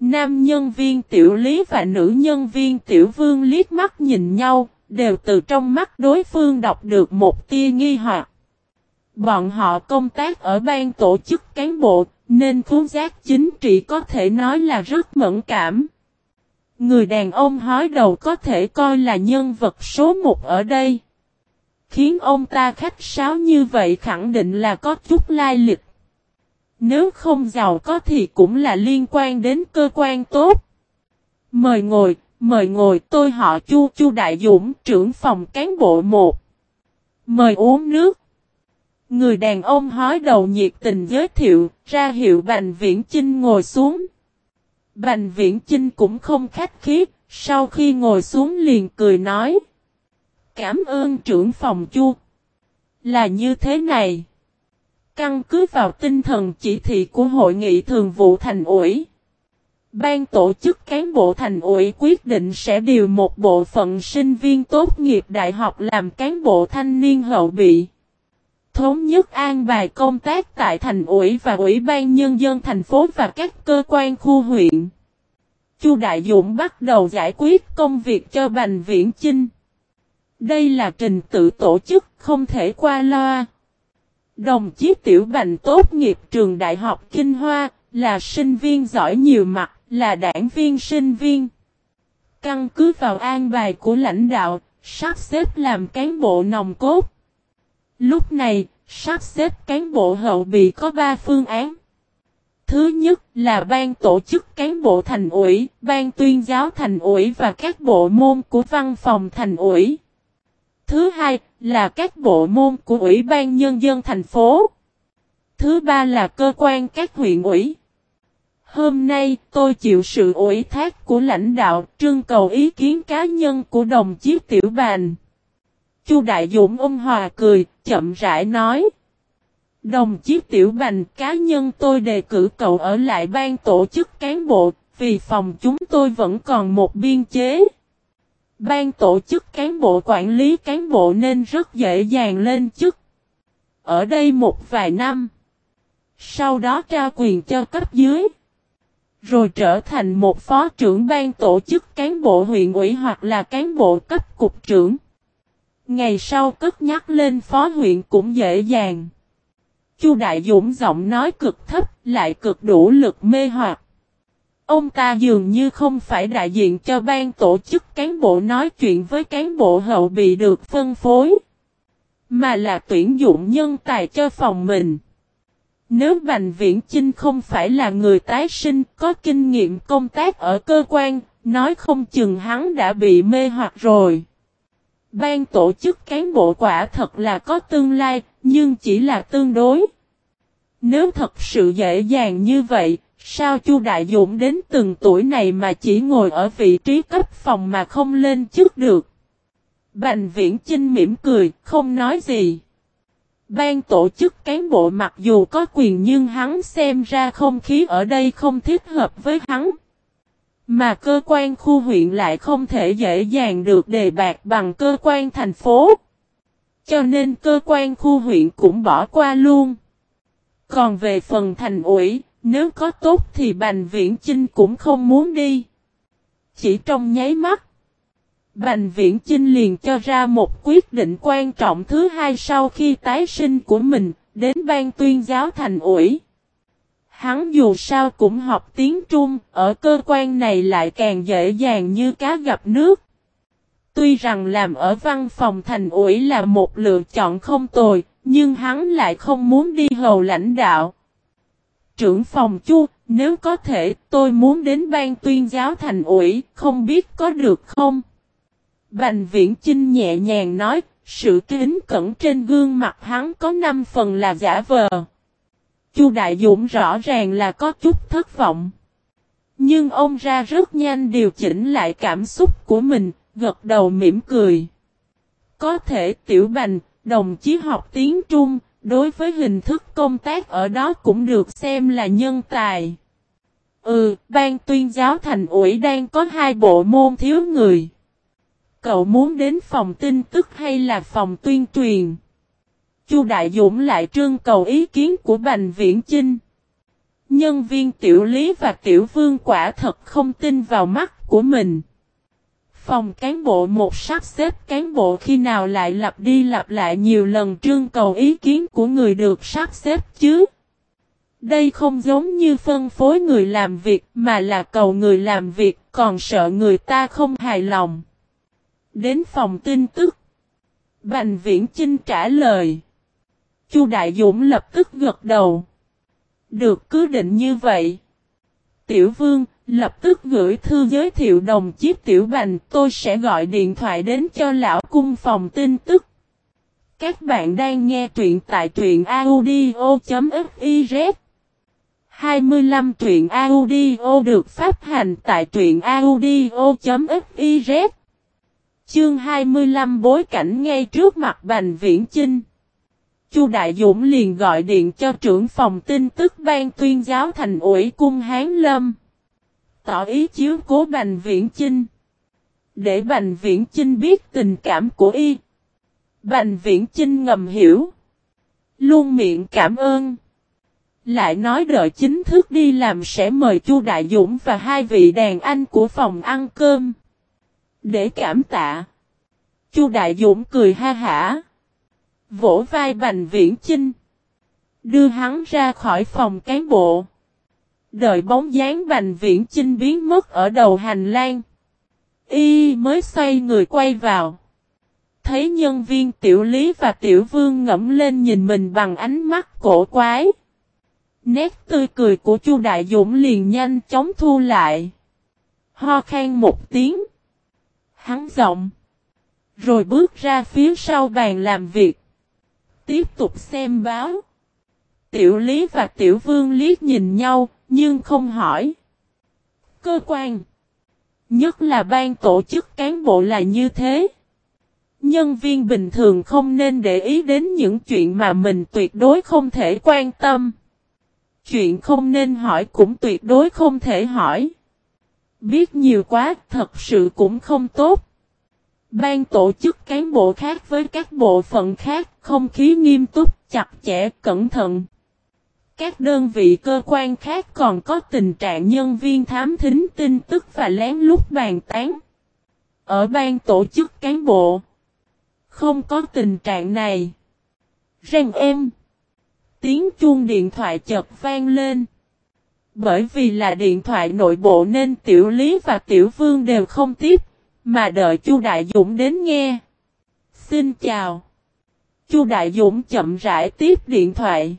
[SPEAKER 1] Nam nhân viên tiểu lý và nữ nhân viên tiểu vương liếc mắt nhìn nhau, đều từ trong mắt đối phương đọc được một tia nghi hoặc. Bọn họ công tác ở ban tổ chức cán bộ, nên khốn giác chính trị có thể nói là rất mẫn cảm. Người đàn ông hói đầu có thể coi là nhân vật số một ở đây. Khiến ông ta khách sáo như vậy khẳng định là có chút lai lịch. Nếu không giàu có thì cũng là liên quan đến cơ quan tốt. Mời ngồi, mời ngồi tôi họ Chu Chu Đại Dũng trưởng phòng cán bộ 1. Mời uống nước. Người đàn ông hói đầu nhiệt tình giới thiệu, ra hiệu Bành Viễn Chinh ngồi xuống. Bành Viễn Chinh cũng không khách khí, sau khi ngồi xuống liền cười nói. Cảm ơn trưởng phòng chu. Là như thế này. Căn cứ vào tinh thần chỉ thị của hội nghị thường vụ thành ủy. Ban tổ chức cán bộ thành ủy quyết định sẽ điều một bộ phận sinh viên tốt nghiệp đại học làm cán bộ thanh niên hậu bị. Thống nhất an bài công tác tại thành ủy và ủy ban nhân dân thành phố và các cơ quan khu huyện. Chu Đại Dũng bắt đầu giải quyết công việc cho Bành Viễn Chinh. Đây là trình tự tổ chức không thể qua loa. Đồng chí Tiểu Bành tốt nghiệp trường Đại học Kinh Hoa, là sinh viên giỏi nhiều mặt, là đảng viên sinh viên. Căn cứ vào an bài của lãnh đạo, sắp xếp làm cán bộ nòng cốt. Lúc này, sắp xếp cán bộ hậu bị có 3 phương án. Thứ nhất là ban tổ chức cán bộ thành ủy, ban tuyên giáo thành ủy và các bộ môn của văn phòng thành ủy. Thứ hai là các bộ môn của Ủy ban Nhân dân thành phố. Thứ ba là cơ quan các huyện ủy. Hôm nay tôi chịu sự ủy thác của lãnh đạo trưng cầu ý kiến cá nhân của đồng chí Tiểu Bàn. Chu Đại Dũng ôm hòa cười, chậm rãi nói. Đồng chí Tiểu Bành cá nhân tôi đề cử cậu ở lại ban tổ chức cán bộ, vì phòng chúng tôi vẫn còn một biên chế. Ban tổ chức cán bộ quản lý cán bộ nên rất dễ dàng lên chức. Ở đây một vài năm. Sau đó trao quyền cho cấp dưới. Rồi trở thành một phó trưởng ban tổ chức cán bộ huyện ủy hoặc là cán bộ cấp cục trưởng. Ngày sau cất nhắc lên phó huyện cũng dễ dàng. Chu Đại Dũng giọng nói cực thấp, lại cực đủ lực mê hoặc. Ông ta dường như không phải đại diện cho ban tổ chức cán bộ nói chuyện với cán bộ hậu bị được phân phối, mà là tuyển dụng nhân tài cho phòng mình. Nếu Bành Viễn Chinh không phải là người tái sinh có kinh nghiệm công tác ở cơ quan, nói không chừng hắn đã bị mê hoặc rồi. Ban tổ chức cán bộ quả thật là có tương lai, nhưng chỉ là tương đối. Nếu thật sự dễ dàng như vậy, sao Chu Đại Dũng đến từng tuổi này mà chỉ ngồi ở vị trí cấp phòng mà không lên chức được? Bành Viễn Chinh mỉm cười, không nói gì. Ban tổ chức cán bộ mặc dù có quyền nhưng hắn xem ra không khí ở đây không thích hợp với hắn. Mà cơ quan khu huyện lại không thể dễ dàng được đề bạc bằng cơ quan thành phố. Cho nên cơ quan khu huyện cũng bỏ qua luôn. Còn về phần thành ủy, nếu có tốt thì Bành Viễn Chinh cũng không muốn đi. Chỉ trong nháy mắt, Bành Viễn Chinh liền cho ra một quyết định quan trọng thứ hai sau khi tái sinh của mình, đến ban tuyên giáo thành ủy. Hắn dù sao cũng học tiếng Trung, ở cơ quan này lại càng dễ dàng như cá gặp nước. Tuy rằng làm ở văn phòng thành ủy là một lựa chọn không tồi, nhưng hắn lại không muốn đi hầu lãnh đạo. Trưởng phòng chu, nếu có thể tôi muốn đến ban tuyên giáo thành ủy, không biết có được không? Bành viễn Trinh nhẹ nhàng nói, sự kính cẩn trên gương mặt hắn có 5 phần là giả vờ. Chu Đại Dũng rõ ràng là có chút thất vọng. Nhưng ông ra rất nhanh điều chỉnh lại cảm xúc của mình, gật đầu mỉm cười. Có thể tiểu bành, đồng chí học tiếng Trung, đối với hình thức công tác ở đó cũng được xem là nhân tài. Ừ, ban tuyên giáo thành ủy đang có hai bộ môn thiếu người. Cậu muốn đến phòng tin tức hay là phòng tuyên truyền? Chu Đại Dũng lại trưng cầu ý kiến của Bành Viễn Chinh. Nhân viên tiểu lý và tiểu vương quả thật không tin vào mắt của mình. Phòng cán bộ một sắp xếp cán bộ khi nào lại lặp đi lặp lại nhiều lần trương cầu ý kiến của người được sắp xếp chứ. Đây không giống như phân phối người làm việc mà là cầu người làm việc còn sợ người ta không hài lòng. Đến phòng tin tức. Bành viễn Chinh trả lời. Chu Đại Dũng lập tức gật đầu. Được cứ định như vậy. Tiểu Vương, lập tức gửi thư giới thiệu đồng chí Tiểu Bành, tôi sẽ gọi điện thoại đến cho lão cung phòng tin tức. Các bạn đang nghe truyện tại truyện audio.fiz 25 truyện audio được phát hành tại truyện audio.fiz Chương 25 bối cảnh ngay trước mặt Bành Viễn Chinh Chu Đại Dũng liền gọi điện cho trưởng phòng tin tức ban tuyên giáo thành ủy cung Hán Lâm. Tỏ ý chiếu cố Bành Viễn Chinh. Để Bành Viễn Chinh biết tình cảm của y. Bành Viễn Chinh ngầm hiểu. Luôn miệng cảm ơn. Lại nói đợi chính thức đi làm sẽ mời Chu Đại Dũng và hai vị đàn anh của phòng ăn cơm. Để cảm tạ. Chu Đại Dũng cười ha hả. Vỗ vai Bành Viễn Chinh. Đưa hắn ra khỏi phòng cán bộ. Đợi bóng dáng Bành Viễn Chinh biến mất ở đầu hành lang. Y mới xoay người quay vào. Thấy nhân viên tiểu lý và tiểu vương ngẫm lên nhìn mình bằng ánh mắt cổ quái. Nét tươi cười của Chu Đại Dũng liền nhanh chóng thu lại. Ho khan một tiếng. Hắn giọng. Rồi bước ra phía sau bàn làm việc tiếp tục xem báo. Tiểu Lý và Tiểu Vương liếc nhìn nhau, nhưng không hỏi. Cơ quan Nhất là ban tổ chức cán bộ là như thế. Nhân viên bình thường không nên để ý đến những chuyện mà mình tuyệt đối không thể quan tâm. Chuyện không nên hỏi cũng tuyệt đối không thể hỏi. Biết nhiều quá thật sự cũng không tốt. Ban tổ chức cán bộ khác với các bộ phận khác, không khí nghiêm túc, chặt chẽ, cẩn thận. Các đơn vị cơ quan khác còn có tình trạng nhân viên thám thính tin tức và lén lút bàn tán. Ở ban tổ chức cán bộ, không có tình trạng này. rằng em. Tiếng chuông điện thoại chợt vang lên. Bởi vì là điện thoại nội bộ nên Tiểu Lý và Tiểu Vương đều không tiếp mà đợi Chu Đại Dũng đến nghe. Xin chào. Chu Đại Dũng chậm rãi tiếp điện thoại.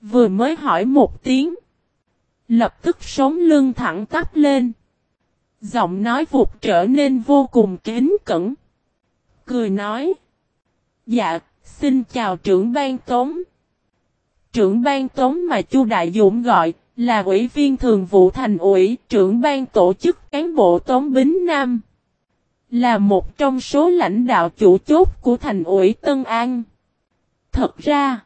[SPEAKER 1] Vừa mới hỏi một tiếng. Lập tức sống lưng thẳng tắp lên. Giọng nói vụt trở nên vô cùng kính cẩn. Cười nói. Dạ, xin chào trưởng ban tống. Trưởng ban tống mà Chu Đại Dũng gọi là ủy viên thường vụ thành ủy, trưởng ban tổ chức cán bộ Tống Bính Nam. Là một trong số lãnh đạo chủ chốt của thành ủy Tân An. Thật ra,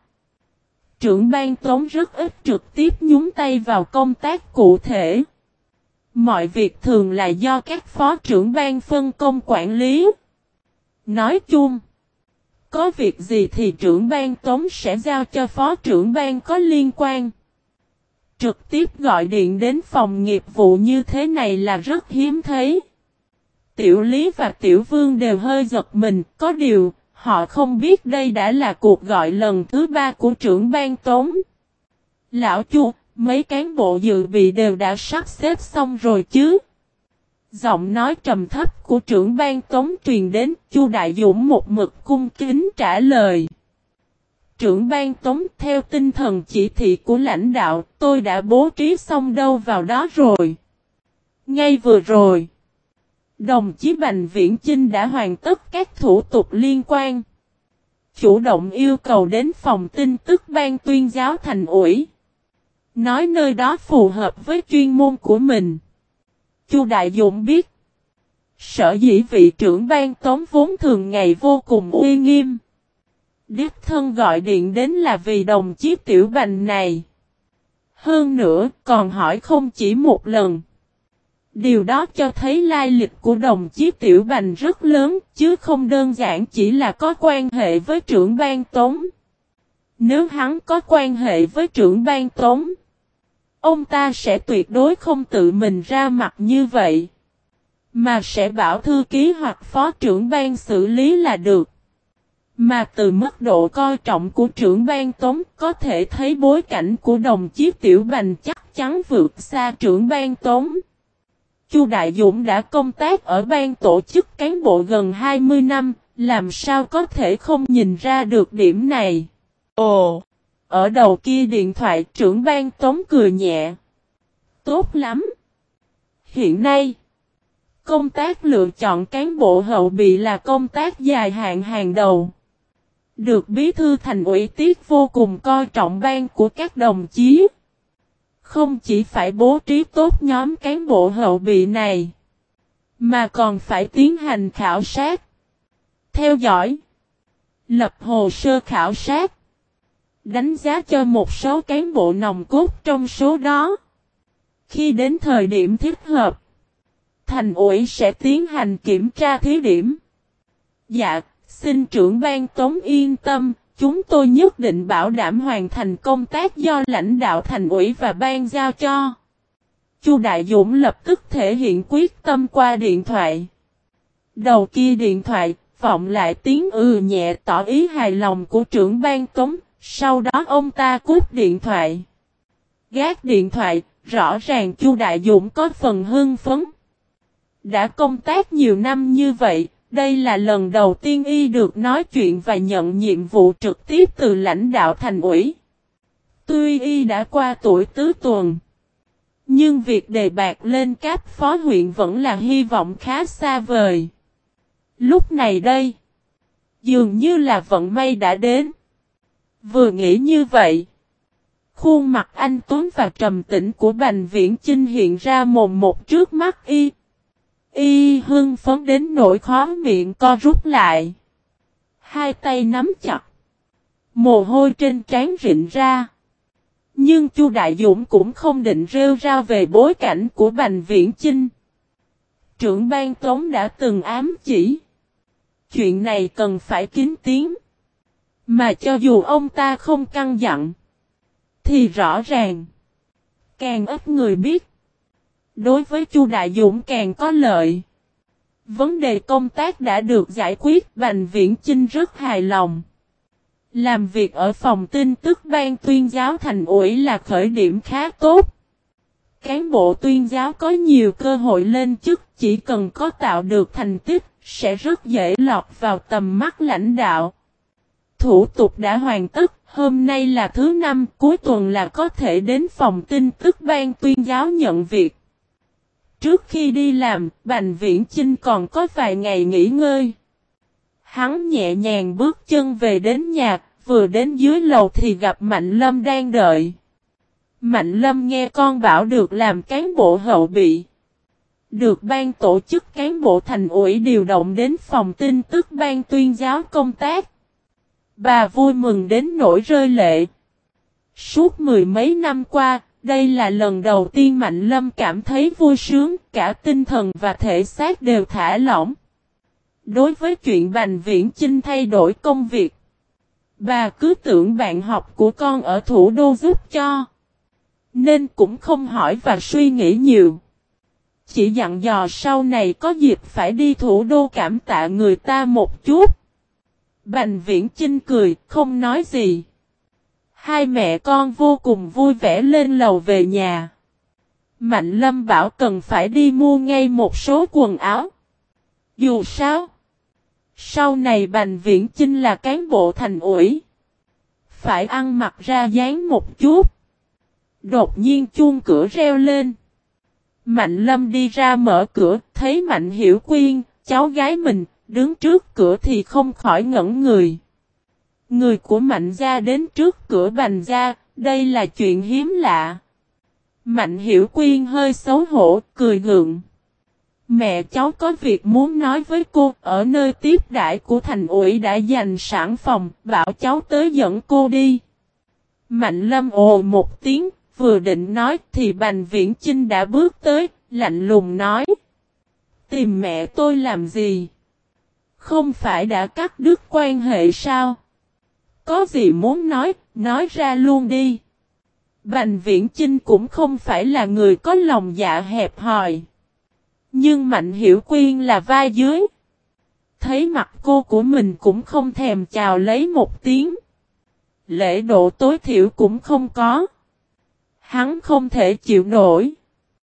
[SPEAKER 1] trưởng ban tống rất ít trực tiếp nhúng tay vào công tác cụ thể. Mọi việc thường là do các phó trưởng ban phân công quản lý. Nói chung, có việc gì thì trưởng ban tống sẽ giao cho phó trưởng ban có liên quan. Trực tiếp gọi điện đến phòng nghiệp vụ như thế này là rất hiếm thấy. Tiểu Lý và Tiểu Vương đều hơi giật mình, có điều, họ không biết đây đã là cuộc gọi lần thứ ba của trưởng ban tống. Lão chu, mấy cán bộ dự bị đều đã sắp xếp xong rồi chứ. Giọng nói trầm thấp của trưởng ban tống truyền đến, chu Đại Dũng một mực cung kính trả lời. Trưởng ban tống theo tinh thần chỉ thị của lãnh đạo, tôi đã bố trí xong đâu vào đó rồi. Ngay vừa rồi. Đồng chí Bành Viễn Chinh đã hoàn tất các thủ tục liên quan. Chủ động yêu cầu đến phòng tin tức ban tuyên giáo thành ủy. Nói nơi đó phù hợp với chuyên môn của mình. Chu Đại Dũng biết. Sở dĩ vị trưởng ban tóm vốn thường ngày vô cùng uy nghiêm. Điếp thân gọi điện đến là vì đồng chí tiểu bành này. Hơn nữa, còn hỏi không chỉ một lần. Điều đó cho thấy lai lịch của đồng chí Tiểu Bành rất lớn, chứ không đơn giản chỉ là có quan hệ với trưởng ban tống. Nếu hắn có quan hệ với trưởng ban tống, ông ta sẽ tuyệt đối không tự mình ra mặt như vậy. Mà sẽ bảo thư ký hoặc phó trưởng ban xử lý là được. Mà từ mức độ coi trọng của trưởng ban tống có thể thấy bối cảnh của đồng chí Tiểu Bành chắc chắn vượt xa trưởng ban tống. Chu Đại Dũng đã công tác ở ban tổ chức cán bộ gần 20 năm, làm sao có thể không nhìn ra được điểm này. Ồ! Ở đầu kia điện thoại trưởng ban tống cười nhẹ. Tốt lắm! Hiện nay, công tác lựa chọn cán bộ hậu bị là công tác dài hạn hàng đầu. Được bí thư thành ủy tiết vô cùng coi trọng ban của các đồng chí. Không chỉ phải bố trí tốt nhóm cán bộ hậu bị này, mà còn phải tiến hành khảo sát, theo dõi, lập hồ sơ khảo sát, đánh giá cho một số cán bộ nòng cốt trong số đó. Khi đến thời điểm thích hợp, thành ủy sẽ tiến hành kiểm tra thí điểm. Dạ, xin trưởng ban tống yên tâm, chúng tôi nhất định bảo đảm hoàn thành công tác do lãnh đạo thành ủy và ban giao cho. Chu Đại Dũng lập tức thể hiện quyết tâm qua điện thoại. Đầu kia điện thoại, vọng lại tiếng ừ nhẹ tỏ ý hài lòng của trưởng ban cống, sau đó ông ta cúp điện thoại. Gác điện thoại, rõ ràng Chu Đại Dũng có phần hưng phấn. Đã công tác nhiều năm như vậy, đây là lần đầu tiên y được nói chuyện và nhận nhiệm vụ trực tiếp từ lãnh đạo thành ủy. Tuy y đã qua tuổi tứ tuần, nhưng việc đề bạc lên các phó huyện vẫn là hy vọng khá xa vời. Lúc này đây, dường như là vận may đã đến. Vừa nghĩ như vậy, khuôn mặt anh Tuấn và trầm tĩnh của Bành Viễn Chinh hiện ra mồm một trước mắt y. Y hưng phấn đến nỗi khó miệng co rút lại. Hai tay nắm chặt. Mồ hôi trên trán rịn ra. Nhưng Chu Đại Dũng cũng không định rêu rao về bối cảnh của Bành Viễn Chinh. Trưởng ban Tống đã từng ám chỉ. Chuyện này cần phải kín tiếng. Mà cho dù ông ta không căng dặn. Thì rõ ràng. Càng ít người biết. Đối với Chu Đại Dũng càng có lợi. Vấn đề công tác đã được giải quyết, Bành Viễn Chinh rất hài lòng. Làm việc ở phòng tin tức ban tuyên giáo thành ủy là khởi điểm khá tốt. Cán bộ tuyên giáo có nhiều cơ hội lên chức chỉ cần có tạo được thành tích, sẽ rất dễ lọt vào tầm mắt lãnh đạo. Thủ tục đã hoàn tất, hôm nay là thứ năm, cuối tuần là có thể đến phòng tin tức ban tuyên giáo nhận việc. Trước khi đi làm, Bành Viễn Chinh còn có vài ngày nghỉ ngơi. Hắn nhẹ nhàng bước chân về đến nhà, vừa đến dưới lầu thì gặp Mạnh Lâm đang đợi. Mạnh Lâm nghe con bảo được làm cán bộ hậu bị. Được ban tổ chức cán bộ thành ủy điều động đến phòng tin tức ban tuyên giáo công tác. Bà vui mừng đến nỗi rơi lệ. Suốt mười mấy năm qua, đây là lần đầu tiên Mạnh Lâm cảm thấy vui sướng, cả tinh thần và thể xác đều thả lỏng. Đối với chuyện Bành Viễn Chinh thay đổi công việc, bà cứ tưởng bạn học của con ở thủ đô giúp cho. Nên cũng không hỏi và suy nghĩ nhiều. Chỉ dặn dò sau này có dịp phải đi thủ đô cảm tạ người ta một chút. Bành Viễn Chinh cười, không nói gì. Hai mẹ con vô cùng vui vẻ lên lầu về nhà. Mạnh Lâm bảo cần phải đi mua ngay một số quần áo. Dù sao, sau này Bành Viễn Chinh là cán bộ thành ủi. Phải ăn mặc ra dáng một chút. Đột nhiên chuông cửa reo lên. Mạnh Lâm đi ra mở cửa, thấy Mạnh Hiểu Quyên, cháu gái mình, đứng trước cửa thì không khỏi ngẩn người. Người của Mạnh gia đến trước cửa Bành gia, đây là chuyện hiếm lạ. Mạnh Hiểu Quyên hơi xấu hổ, cười gượng. Mẹ cháu có việc muốn nói với cô, ở nơi tiếp đại của thành ủy đã dành sẵn phòng, bảo cháu tới dẫn cô đi. Mạnh Lâm ồ một tiếng, vừa định nói thì Bành Viễn Chinh đã bước tới, lạnh lùng nói. Tìm mẹ tôi làm gì? Không phải đã cắt đứt quan hệ sao? Có gì muốn nói, nói ra luôn đi. Bành Viễn Chinh cũng không phải là người có lòng dạ hẹp hòi. Nhưng Mạnh Hiểu Quyên là vai dưới. Thấy mặt cô của mình cũng không thèm chào lấy một tiếng. Lễ độ tối thiểu cũng không có. Hắn không thể chịu nổi.